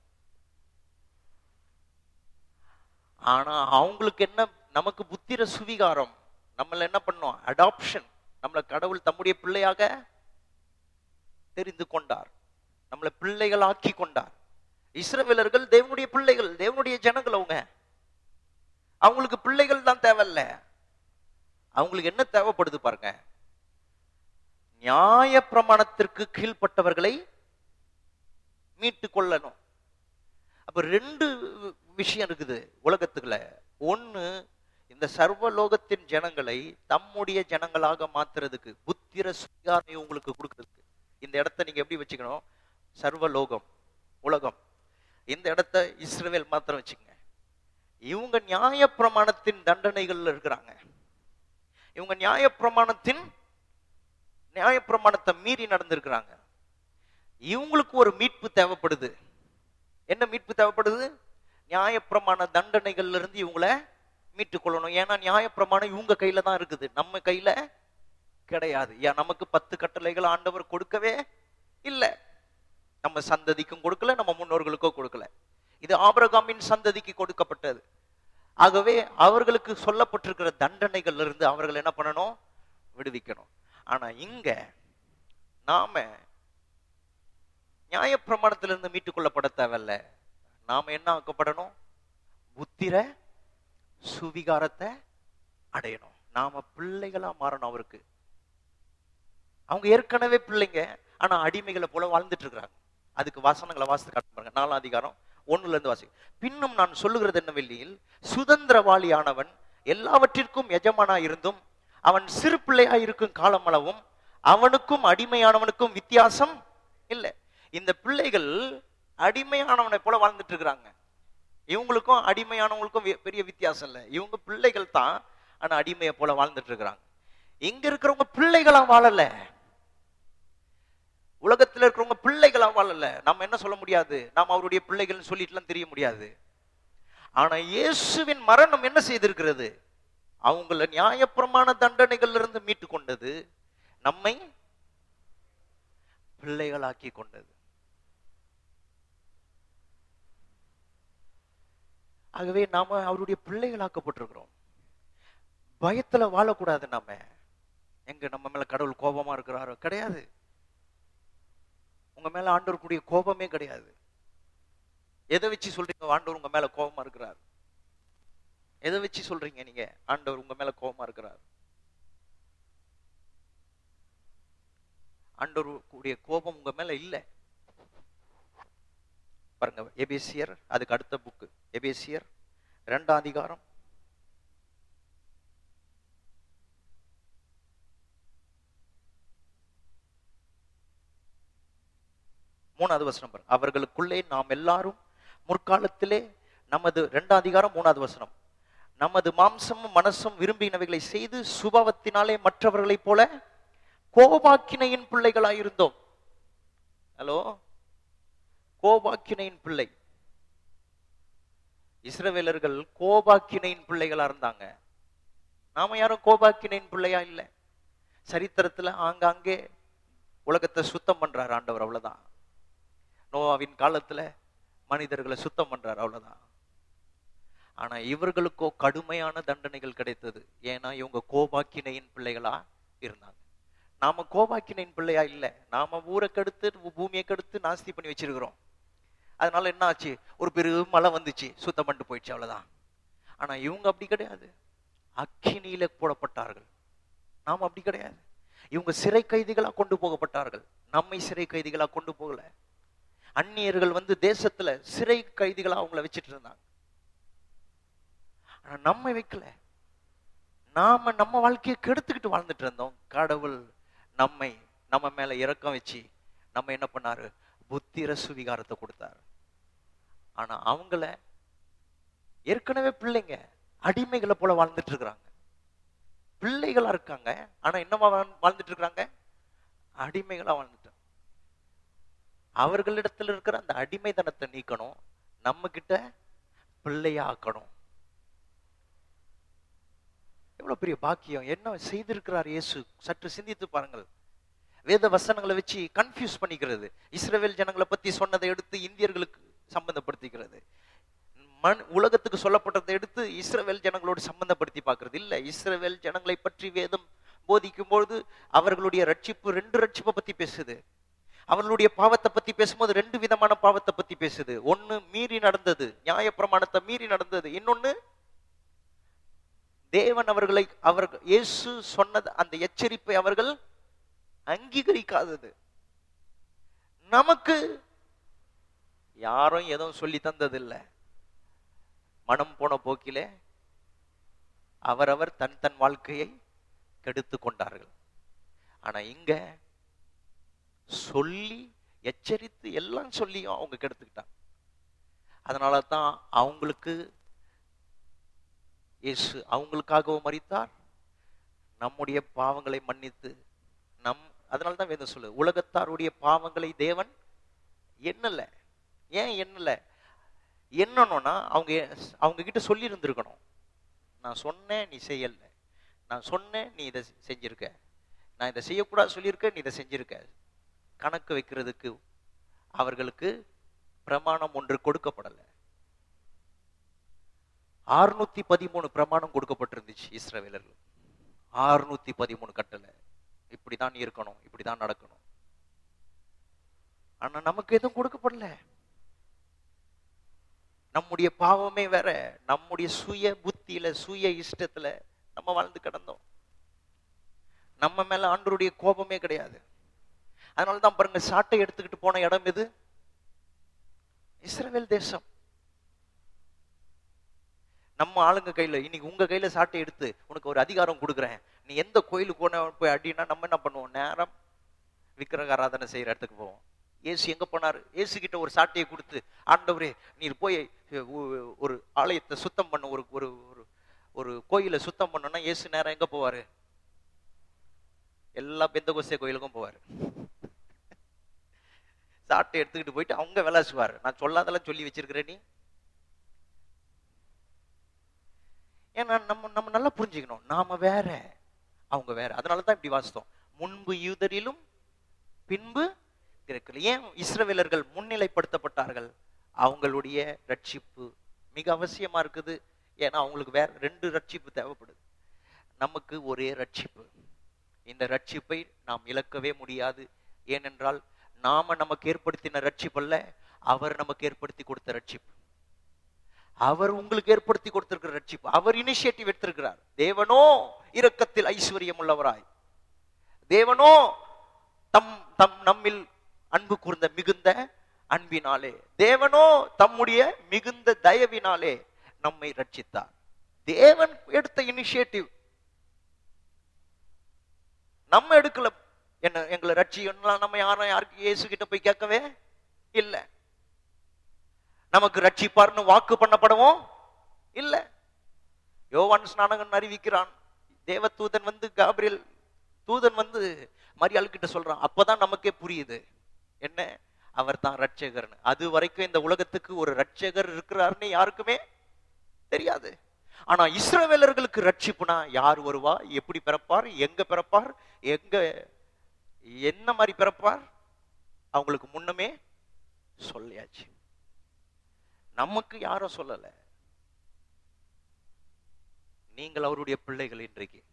ஆனா அவங்களுக்கு என்ன? நமக்கு புத்திர சுவிகாரம் நம்மள என்ன பண்ணோம்? அடாப்ஷன் நம்மளை கடவுள் தம்முடைய பிள்ளையாக தெரிந்து கொண்டார். நம்மளை பிள்ளைகளாக்கி கொண்டார். இஸ்ரவேலர்கள் தேவனுடைய பிள்ளைகள் தேவனுடைய ஜனங்கள் அவங்க. அவங்களுக்கு பிள்ளைகள் தான் தேவையில்ல. அவங்களுக்கு என்ன தேவைப்படுது பாருங்க. நியாய பிரமாணத்திற்கு கீழ்ப்பட்டவர்களை மீட்டு கொள்ளணும். அப்ப ரெண்டு விஷயம் இருக்குது உலகத்துக்குள்ள. ஒண்ணு இந்த சர்வலோகத்தின் ஜனங்களை தம்முடைய ஜனங்களாக மாத்துறதுக்கு புத்திர சுகாரை உங்களுக்கு கொடுக்கறதுக்கு. இந்த இடத்த நீங்க எப்படி வச்சுக்கணும்? சர்வலோகம் உலகம். இந்த இடத்த இஸ்ரேல் மாத்திரம் வச்சுக்கங்க. இவங்க நியாய பிரமாணத்தின் தண்டனைகள்ல இருக்கிறாங்க. இவங்க நியாய பிரமாணத்தின் நியாய பிரமாணத்தை மீறி நடந்திருக்கிறாங்க. இவங்களுக்கு ஒரு மீட்பு தேவைப்படுது. என்ன மீட்பு தேவைப்படுது? நியாயப்பிரமாண தண்டனைகள்ல இருந்து இவங்கள மீட்டுக் கொள்ளணும். ஏன்னா நியாயப்பிரமாணம் இவங்க கையில தான் இருக்குது. நம்ம கையில கிடையாது. ஏன் நமக்கு பத்து கட்டளைகள் ஆண்டவர் கொடுக்கவே இல்லை. நம்ம சந்ததிக்கும் கொடுக்கல நம்ம முன்னோர்களுக்கோ கொடுக்கல. இது ஆபரகாமின் சந்ததிக்கு கொடுக்கப்பட்டது. ஆகவே அவர்களுக்கு சொல்லப்பட்டிருக்கிற தண்டனைகள்ல இருந்து அவர்கள் என்ன பண்ணணும்? விடுவிக்கணும். ஆனா இங்க நாம நியாயப்பிரமாணத்திலிருந்து மீட்டுக் கொள்ளப்பட தேவையில்ல. நாம என்ன ஆக்கப்படணும்? புத்திர சுவிகாரத்தை அடையணும். நாம பிள்ளைகளா மாறணும் அவருக்கு. அவங்க ஏற்கனவே பிள்ளைங்க ஆனா அடிமைகளை போல வாழ்ந்துட்டு இருக்கிறாங்க. அதுக்கு வசனங்களை வாசித்து காட்ட பாருங்க. நாலாம் அதிகாரம் ஒண்ணுல இருந்து வாசி பின்னும் நான் சொல்லுகிறது என்னவெல்லியில் சுதந்திரவாளியானவன் எல்லாவற்றிற்கும் எஜமானா இருந்தும் அவன் சிறு பிள்ளையா இருக்கும் காலமளவும் அவனுக்கும் அடிமையானவனுக்கும் வித்தியாசம் இல்லை. இந்த பிள்ளைகள் அடிமையானவனை போல வாழ்ந்துட்டு இருக்கிறாங்க. இவங்களுக்கும் அடிமையானவங்களுக்கும் பெரிய வித்தியாசம் இல்லை. இவங்க பிள்ளைகள் தான் ஆனா அடிமையை போல வாழ்ந்துட்டு இருக்கிறாங்க. இங்க இருக்கிறவங்க பிள்ளைகளா வாழல. உலகத்துல இருக்கிறவங்க பிள்ளைகளா வாழல. நம்ம என்ன சொல்ல முடியாது? நாம் அவருடைய பிள்ளைகள்னு சொல்லிட்டுலாம் தெரிய முடியாது. ஆனா இயேசுவின் மரணம் என்ன செய்திருக்கிறது? அவங்கள நியாயப்புறமான தண்டனைகளிலிருந்து மீட்டு கொண்டது நம்மை பிள்ளைகளாக்கி கொண்டது. ஆகவே நாம அவருடைய பிள்ளைகளாக்கப்பட்டிருக்கிறோம். பயத்துல வாழக்கூடாது நாம. எங்க நம்ம மேல கடவுள் கோபமா இருக்கிறாரோ கிடையாது. உங்க மேல ஆண்டவர் கூடிய கோபமே கிடையாது. எதை வச்சு சொல்றீங்க? ஆண்டவர் உங்க மேல கோபமா இருக்கிறார். எதை வச்சு சொல்றீங்க நீங்க? ஆண்டவர் உங்க மேல கோபமா இருக்கிறார். ஆண்டவர் கூடிய கோபம் உங்க மேல இல்லை. பாருங்க எபேசியர் அதுக்கு அடுத்த புக்கு எபேசியர் ரெண்டாம் அதிகாரம் மூணாவது வசனம் பாருங்க. அவர்களுக்குள்ளே நாம் எல்லாரும் முற்காலத்திலே நமது ரெண்டாம் அதிகாரம் மூணாவது வசனம். நமது மாம்சமும் மனசும் விரும்பினவைகளை செய்து சுபாவத்தினாலே மற்றவர்களைப் போல கோபாக்கினையின் பிள்ளைகளாயிருந்தோம். ஹலோ கோபாக்கினையின் பிள்ளை. இஸ்ரவேலர்கள் கோபாக்கினையின் பிள்ளைகளா இருந்தாங்க. நாம யாரும் கோபாக்கினையின் பிள்ளையா இல்லை. சரித்திரத்துல ஆங்காங்கே உலகத்தை சுத்தம் பண்றாரு ஆண்டவர் அவ்வளவுதான். நோவாவின் காலத்துல மனிதர்களை சுத்தம் பண்றாரு அவ்வளவுதான். ஆனா இவர்களுக்கோ கடுமையான தண்டனைகள் கிடைத்தது. ஏன்னா இவங்க கோபாக்கினையின் பிள்ளைகளா இருந்தாங்க. நாம கோபாக்கினையின் பிள்ளையா இல்ல. நாம ஊரை கெடுத்து பூமியை கெடுத்து நாஸ்தி பண்ணி வச்சிருக்கிறோம். அதனால என்ன ஆச்சு? ஒரு பெரிய மழை வந்துச்சு. சுத்தம் பண்ணிட்டு போயிடுச்சு அவ்வளவுதான். ஆனா இவங்க அப்படி கிடையாது. அக்கினியில போடப்பட்டார்கள். நாம் அப்படி கிடையாது. இவங்க சிறை கைதிகளா கொண்டு போகப்பட்டார்கள். நம்மை சிறை கைதிகளா கொண்டு போகல. அந்நியர்கள் வந்து தேசத்துல சிறை கைதிகளா அவங்கள வச்சிட்டு இருந்தாங்க. ஆனா நம்ம வைக்கல. நாம நம்ம வாழ்க்கையை கெடுத்துக்கிட்டு வாழ்ந்துட்டு இருந்தோம். கடவுள் நம்மை நம்ம மேல இறக்கம் வச்சு நம்ம என்ன பண்ணாரு? புத்திர சுவிகாரத்தை கொடுத்தாரு. ஆனா அவங்கள ஏற்கனவே பிள்ளைங்க அடிமைகளை போல வாழ்ந்துட்டு இருக்கிறாங்க. பிள்ளைகளா இருக்காங்க ஆனா என்னவா வாழ்ந்துட்டு இருக்காங்க அடிமைகளா வாழ்ந்து அவர்களிடத்துல இருக்கிற அந்த அடிமைத்தனத்தை நீக்கணும் நம்ம கிட்ட பிள்ளையாக்கணும். எவ்வளவு பெரிய பாக்கியம். என்ன செய்திருக்கிறார் இயேசு? சற்று சிந்தித்து பாருங்கள். வேத வசனங்களை வச்சு கன்ஃபியூஸ் பண்ணிக்கிறது. இஸ்ரேவேல் ஜனங்களை பத்தி சொன்னதை எடுத்து இந்தியர்களுக்கு சம்பந்தப்படுத்திக்கிறது. மண் உலகத்துக்கு சொல்லப்பட்டதை எடுத்து இஸ்ரேவேல் ஜனங்களோடு சம்பந்தப்படுத்தி பார்க்கறது. இல்ல இஸ்ரவேல் ஜனங்களை பற்றி வேதம் போதிக்கும் பொழுது அவர்களுடைய ரட்சிப்பு ரெண்டு ரட்சிப்பை பத்தி பேசுது. அவர்களுடைய பாவத்தை பத்தி பேசும்போது ரெண்டு விதமான பாவத்தை பத்தி பேசுது. ஒண்ணு மீறி நடந்தது நியாயப்பிரமாணத்தை மீறி நடந்தது. இன்னொன்னு தேவன் அவர்களை அவர்கள் இயேசு சொன்னது அந்த எச்சரிப்பை அவர்கள் அங்கீகரிக்காதது. நமக்கு யாரும் எதுவும் சொல்லி தந்ததில்லை. மனம் போன போக்கிலே அவரவர் தன் தன் வாழ்க்கையை கெடுத்து கொண்டார்கள். ஆனா இங்க சொல்லி எச்சரித்து எல்லாம் சொல்லியும் அவங்க கெடுத்துக்கிட்டாங்க. அதனால தான் அவங்களுக்கு இயேசு அவங்களுக்காகவும் மறித்தார் நம்முடைய பாவங்களை மன்னித்து நம் அதனால தான் வேதம் சொல்லு உலகத்தாருடைய பாவங்களை தேவன் எண்ணல. ஏன் எண்ணல? என்னன்னா அவங்க அவங்க கிட்ட சொல்லி இருந்திருக்கணும் நான் சொன்னேன் நீ செய்யல. நான் சொன்னேன் நீ இதை செஞ்சிருக்க. நான் இதை செய்யக்கூடாது சொல்லியிருக்க நீ இதை செஞ்சிருக்க. கணக்கு வைக்கிறதுக்கு அவர்களுக்கு பிரமாணம் ஒன்று கொடுக்கப்படலை. ஆறுநூத்தி பதிமூணு பிரமாணம் கொடுக்கப்பட்டிருந்துச்சு இஸ்ரவேலர்கள். ஆறுநூத்தி பதிமூணு கட்டளை. இப்படிதான் இருக்கணும் இப்படிதான் நடக்கணும். ஆனா நமக்கு எதுவும் கொடுக்கப்படல. நம்முடைய பாவமே வேற நம்முடைய சுய புத்தியில சுய இஷ்டத்துல நம்ம வாழ்ந்து கிடந்தோம். நம்ம மேல ஆண்டருடைய கோபமே கிடையாது. அதனால தான் பாருங்க சாட்டை எடுத்துக்கிட்டு போன இடம் எது? இஸ்ரேல் தேசம். நம்ம ஆளுங்க கையில இன்னைக்கு உங்க கையில சாட்டை எடுத்து உனக்கு ஒரு அதிகாரம் கொடுக்குறேன். நீ எந்த கோயிலுக்கு போன போய் அப்படின்னா நம்ம என்ன பண்ணுவோம்? நேரம் விக்கிரக ஆராதனை செய்யற இடத்துக்கு போவோம். ஏசு எங்க போனாரு? ஏசு கிட்ட ஒரு சாட்டையை கொடுத்து ஆண்டவரே நீர் போய் ஒரு ஆலயத்தை சுத்தம் பண்ண. ஒரு ஒரு ஒரு ஒரு கோயிலை சுத்தம் பண்ணோம்னா ஏசு நேரம் எங்க போவாரு? எல்லா பெந்தகோஸ்தே கோயிலுக்கும் போவாரு. தாட்டை எடுத்துக்கிட்டு போயிட்டு அவங்க விளாசுவாரு நான் சொல்லாதெல்லாம் சொல்லி வச்சிருக்கிறேன் நீ. ஏன்னா நம்ம நம்ம நல்லா புரிஞ்சுக்கணும். நாம வேற அவங்க வேற. அதனால தான் இப்படி வாசித்தோம். முன்பு யூதரிலும் பின்பு கிரக்கில். ஏன் இஸ்ரவேலர்கள் முன்னிலைப்படுத்தப்பட்டார்கள்? அவங்களுடைய ரட்சிப்பு மிக அவசியமா இருக்குது. ஏன்னா அவங்களுக்கு வேற ரெண்டு ரட்சிப்பு தேவைப்படுது. நமக்கு ஒரே ரட்சிப்பு. இந்த ரட்சிப்பை நாம் இழக்கவே முடியாது. ஏனென்றால் நாம நமக்கு ஏற்படுத்தின ரட்சிப்பல்ல அவர் நமக்கு ஏற்படுத்தி கொடுத்த ரட்சிப்பு. அவர் உங்களுக்கு ஏற்படுத்தி கொடுத்திருக்கிற ரட்சிப்பு. அவர் இனிஷியேட்டிவ் எடுத்திருக்கிறார். தேவனோ இரக்கத்தில் ஐஸ்வர்யம் உள்ளவராய். தேவனோ தம் தம் நம்மில் அன்பு கூர்ந்த மிகுந்த அன்பினாலே. தேவனோ தம்முடைய மிகுந்த தயவினாலே நம்மை ரட்சித்தார். தேவன் எடுத்த இனிஷியேட்டிவ் நம்ம எடுக்கல என்ன எங்களை ரட்சியம்லாம் நம்ம யாரும் யாருக்கு இயேசு கிட்ட போய் கேட்கவே இல்ல. நமக்கு ரட்சிப்பார்னு வாக்கு பண்ணப்படவும்? இல்ல. யோவான் ஸ்நானகன் அறிவிக்கிறான். தேவதூதன் வந்து காபிரியல் தூதன் வந்து மரியாள் கிட்ட சொல்றான். அப்பதான் நமக்கே புரியுது. என்ன? அவர் தான் ரட்சகர்னு அது வரைக்கும் இந்த உலகத்துக்கு ஒரு ரட்சகர் இருக்கிறாருன்னு யாருக்குமே தெரியாது. ஆனா இஸ்ரவேலர்களுக்கு ரட்சிப்புனா யார் வருவா? எப்படி பிறப்பார்? எங்க பிறப்பார்? எங்க என்ன மாதிரி பிறப்பார்? அவங்களுக்கு முன்னமே சொல்லியாச்சு. நமக்கு யாரும் சொல்லல. நீங்கள் அவருடைய பிள்ளைகள் இன்றைக்கு.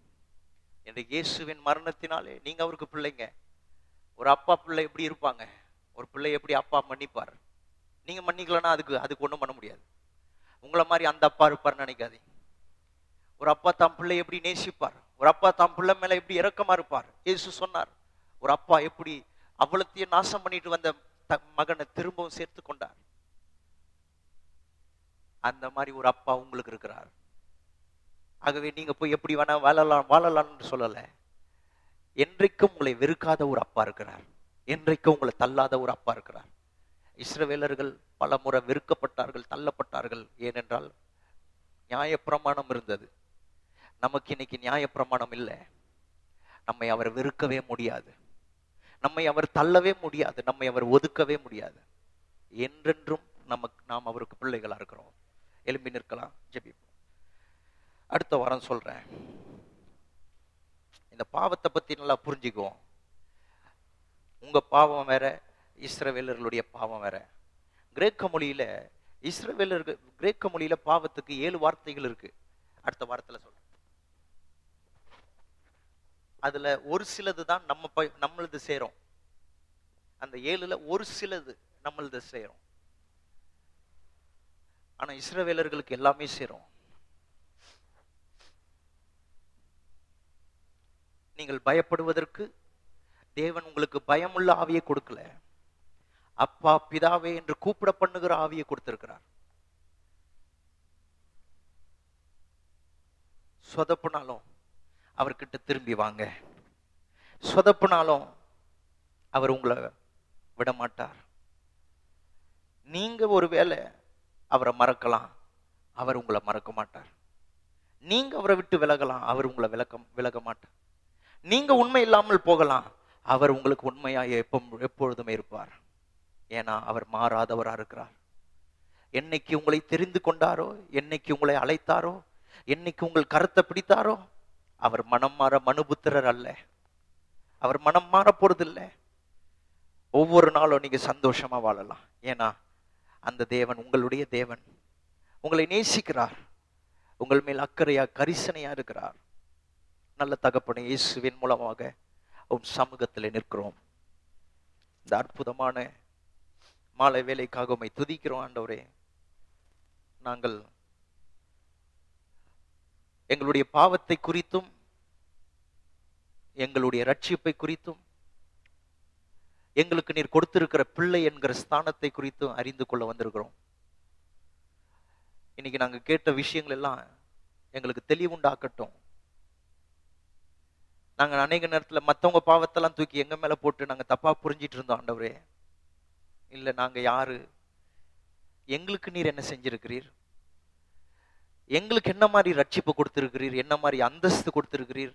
இன்றைக்கு இயேசுவின் மரணத்தினாலே நீங்க அவருக்கு பிள்ளைங்க. ஒரு அப்பா பிள்ளை எப்படி இருப்பாங்க? ஒரு பிள்ளை எப்படி அப்பா மன்னிப்பார்? நீங்க மன்னிக்கலன்னா அதுக்கு அதுக்கு ஒண்ணும் பண்ண முடியாது. உங்களை மாதிரி அந்த அப்பா இருப்பார்னு நினைக்காதீங்க. ஒரு அப்பா தாம் பிள்ளை எப்படி நேசிப்பார்? ஒரு அப்பா தாம் பிள்ளை மேல எப்படி இறக்கமா இருப்பார்? இயேசு சொன்னார். ஒரு அப்பா எப்படி அவ்வளத்தையும் நாசம் பண்ணிட்டு வந்த மகனை திரும்பவும் சேர்த்து கொண்டார். அந்த மாதிரி ஒரு அப்பா உங்களுக்கு இருக்கிறார். ஆகவே நீங்க போய் எப்படி வேணா வாழலாம் வாழலாம்னு சொல்லல. என்றைக்கும் உங்களை வெறுக்காத ஒரு அப்பா இருக்கிறார். என்றைக்கும் உங்களை தள்ளாத ஒரு அப்பா இருக்கிறார். இஸ்ரவேலர்கள் பல முறை வெறுக்கப்பட்டார்கள் தள்ளப்பட்டார்கள். ஏனென்றால் நியாயப்பிரமாணம் இருந்தது. நமக்கு இன்னைக்கு நியாயப்பிரமாணம் இல்லை. நம்மை அவர் வெறுக்கவே முடியாது. நம்மை அவர் தள்ளவே முடியாது நம்மை அவர் ஒதுக்கவே முடியாது. என்றென்றும் நமக்கு நாம் அவருக்கு பிள்ளைகளா இருக்கிறோம். எழும்பி நிற்கலாம் ஜெபிப்போம். அடுத்த வாரம் சொல்றேன். இந்த பாவத்தை பத்தி நல்லா புரிஞ்சுக்குவோம். உங்க பாவம் வேற இஸ்ரவேலர்களுடைய பாவம் வேற. கிரேக்க மொழியில இஸ்ரவேலர்கள் கிரேக்க மொழியில பாவத்துக்கு ஏழு வார்த்தைகள் இருக்கு. அடுத்த வாரத்துல சொல்றேன். அதுல ஒரு சிலது தான் நம்ம நம்மளது சேரும். அந்த ஏழுல ஒரு சிலது நம்மளது சேரும். ஆனா இஸ்ரவேலர்களுக்கு எல்லாமே சேரும். நீங்கள் பயப்படுவதற்கு தேவன் உங்களுக்கு பயமுள்ள ஆவியை கொடுக்கல. அப்பா பிதாவே என்று கூப்பிட பண்ணுகிற ஆவியை கொடுத்திருக்கிறார். சொதப்புனாலும் அவர்கிட்ட திரும்பி வாங்க. சொதப்புனாலும் அவர் உங்களை விட மாட்டார் நீங்க ஒருவேளை அவரை மறக்கலாம் அவர் உங்களை மறக்க மாட்டார். நீங்க அவரை விட்டு விலகலாம் அவர் உங்களை விலக்க விலக மாட்டார். நீங்க உண்மை இல்லாமல் போகலாம் அவர் உங்களுக்கு உண்மையா எப்போ எப்பொழுதுமே இருப்பார். ஏன்னா அவர் மாறாதவரா இருக்கிறார். என்னைக்கு உங்களை தெரிந்து கொண்டாரோ என்னைக்கு உங்களை அழைத்தாரோ என்னைக்கு உங்கள் கருத்தை பிடித்தாரோ அவர் மனம் மாற மனுபுத்திரர் அல்ல. அவர் மனம் மாற போறதில்லை ஒவ்வொரு நாளும் நீங்க சந்தோஷமா வாழலாம். ஏன்னா அந்த தேவன் உங்களுடைய தேவன். உங்களை நேசிக்கிறார். உங்கள் மேல் அக்கறையா கரிசனையா இருக்கிறார். நல்ல தகப்பனை இயேசுவின் மூலமாக உன் சமூகத்தில் நிற்கிறோம். இந்த அற்புதமான மாலை வேலைக்காக உண்மை துதிக்கிறோம் ஆண்டவரே. நாங்கள் எங்களுடைய பாவத்தை குறித்தும் எங்களுடைய ரட்சிப்பை குறித்தும் எங்களுக்கு நீர் கொடுத்திருக்கிற பிள்ளை என்கிற ஸ்தானத்தை குறித்தும் அறிந்து கொள்ள வந்திருக்கிறோம். இன்னைக்கு நாங்க கேட்ட விஷயங்கள் எல்லாம் எங்களுக்கு தெளிவுண்டாக்கட்டும். நாங்க அநேக நேரத்துல மத்தவங்க பாவத்தெல்லாம் தூக்கி எங்க மேல போட்டு நாங்க தப்பா புரிஞ்சிட்டு இருந்தோம் ஆண்டவரே. இல்ல நாங்க யாரு? எங்களுக்கு நீர் என்ன செஞ்சிருக்கிறீர்? எங்களுக்கு என்ன மாதிரி ரட்சிப்பு கொடுத்துருக்கிறீர்? என்ன மாதிரி அந்தஸ்து கொடுத்துருக்கிறீர்?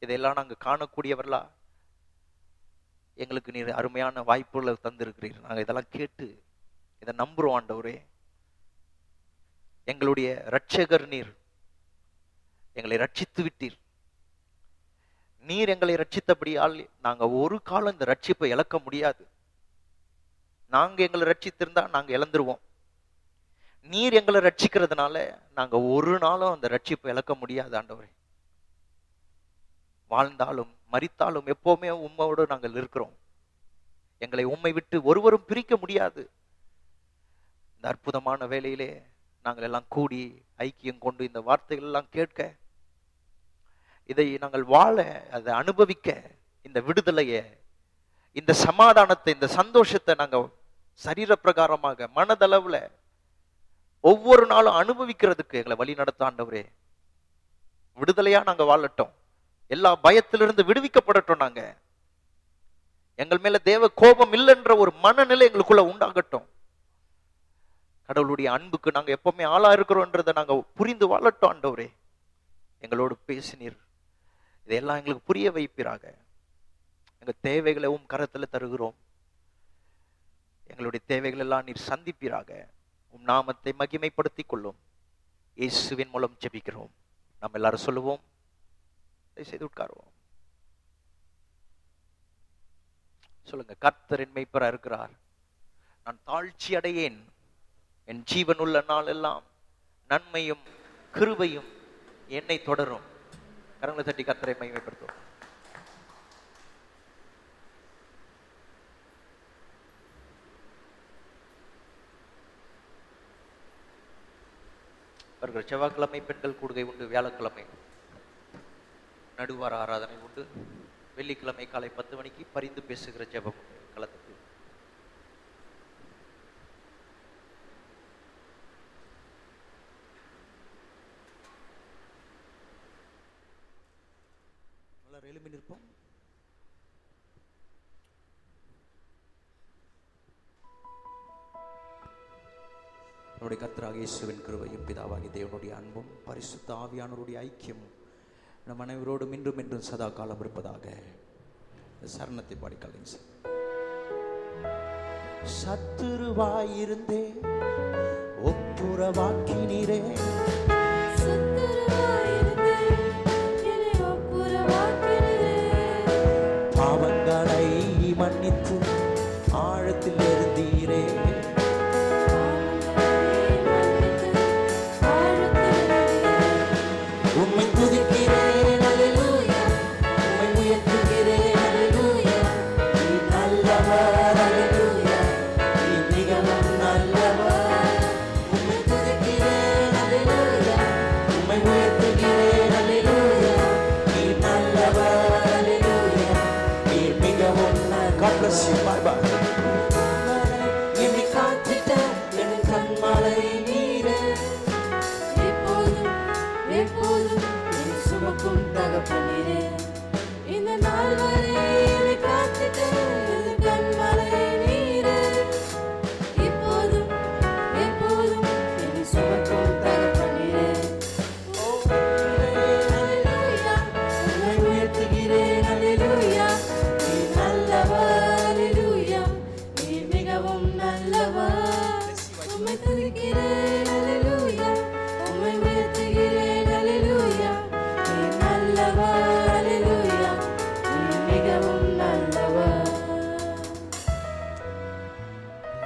இதையெல்லாம் நாங்க காணக்கூடியவர்களா? எங்களுக்கு நீர் அருமையான வாய்ப்புகளை தந்திருக்கிறீர். நாங்க இதெல்லாம் கேட்டு இதை நம்புறோம் ஆண்டவரே. எங்களுடைய ரட்சகர் நீர் எங்களை ரட்சித்து விட்டீர். நீர் எங்களை ரட்சித்தபடியால் நாங்க ஒரு காலம் இந்த ரட்சிப்பை இழக்க முடியாது. நாங்க எங்களை ரட்சித்திருந்தா நாங்க இழந்துருவோம். நீர் எங்களை ரட்சிக்கிறதுனால நாங்க ஒரு நாளும் அந்த ரட்சிப்பை இழக்க முடியாது ஆண்டவரே. வாழ்ந்தாலும் மறித்தாலும் எப்பவுமே உண்மையோடு நாங்கள் இருக்கிறோம். எங்களை உண்மை விட்டு ஒருவரும் பிரிக்க முடியாது. இந்த அற்புதமான வேலையிலே நாங்கள் எல்லாம் கூடி ஐக்கியம் கொண்டு இந்த வார்த்தைகள் எல்லாம் கேட்க இதை நாங்கள் வாழ அதை அனுபவிக்க இந்த விடுதலையை இந்த சமாதானத்தை இந்த சந்தோஷத்தை நாங்க சரீர பிரகாரமாக மனதளவுல ஒவ்வொரு நாளும் அனுபவிக்கிறதுக்கு எங்களை வழி நடத்த ஆண்டவரே. விடுதலையா நாங்க வாழட்டோம். எல்லா பயத்திலிருந்து விடுவிக்கப்படட்டும் நாங்க. எங்கள் மேல தேவ கோபம் இல்லைன்ற ஒரு மனநிலை எங்களுக்குள்ள உண்டாகட்டும். கடவுளுடைய அன்புக்கு நாங்க எப்பவுமே ஆளா இருக்கிறோன்றதை நாங்க புரிந்து வாழட்டோம் ஆண்டவரே. எங்களோடு பேசினீர். இதையெல்லாம் எங்களுக்கு புரிய வைப்பீராக. எங்க தேவைகளை உம் கரத்துல தருகிறோம். எங்களுடைய தேவைகள் எல்லாம் நீர் சந்திப்பீராக. உம் நாமத்தை மகிமைப்படுத்திக் கொள்ளும். இயேசுவின் மூலம் ஜெபிக்கிறோம். நம்ம எல்லாரும் சொல்லுவோம். செய்து உட்காருவோம். சொல்லுங்க கர்த்தரின் மெய்ப்பரா இருக்கிறார். நான் தாழ்ச்சி அடையேன். என் ஜீவனுள்ள நாள் எல்லாம் நன்மையும் கிருபையும் என்னை தொடரும். கரங்களை தட்டி கர்த்தரை மகிமைப்படுத்தும் அவர்கள் செவ்வாய்க்கிழமை பெண்கள் கூடுகை உண்டு வியாழக்கிழமை நடுவார ஆராதனை உண்டு. வெள்ளிக்கிழமை காலை பத்து மணிக்கு பரிந்து பேசுகிற ஜெபம் கலந்து. நம்முடைய கர்த்தராக கிருவையும் பிதாவாகி தேவனுடைய அன்பும் பரிசுத்த ஆவியானவருடைய ஐக்கியம் நம் அனைவரோடும் இன்றும் இன்றும் சதா காலம் இருப்பதாக சரணத்தை பாடிக்கலைங்க சார். சத்துருவாயிருந்தே ஒப்புரவாக்கினீரே.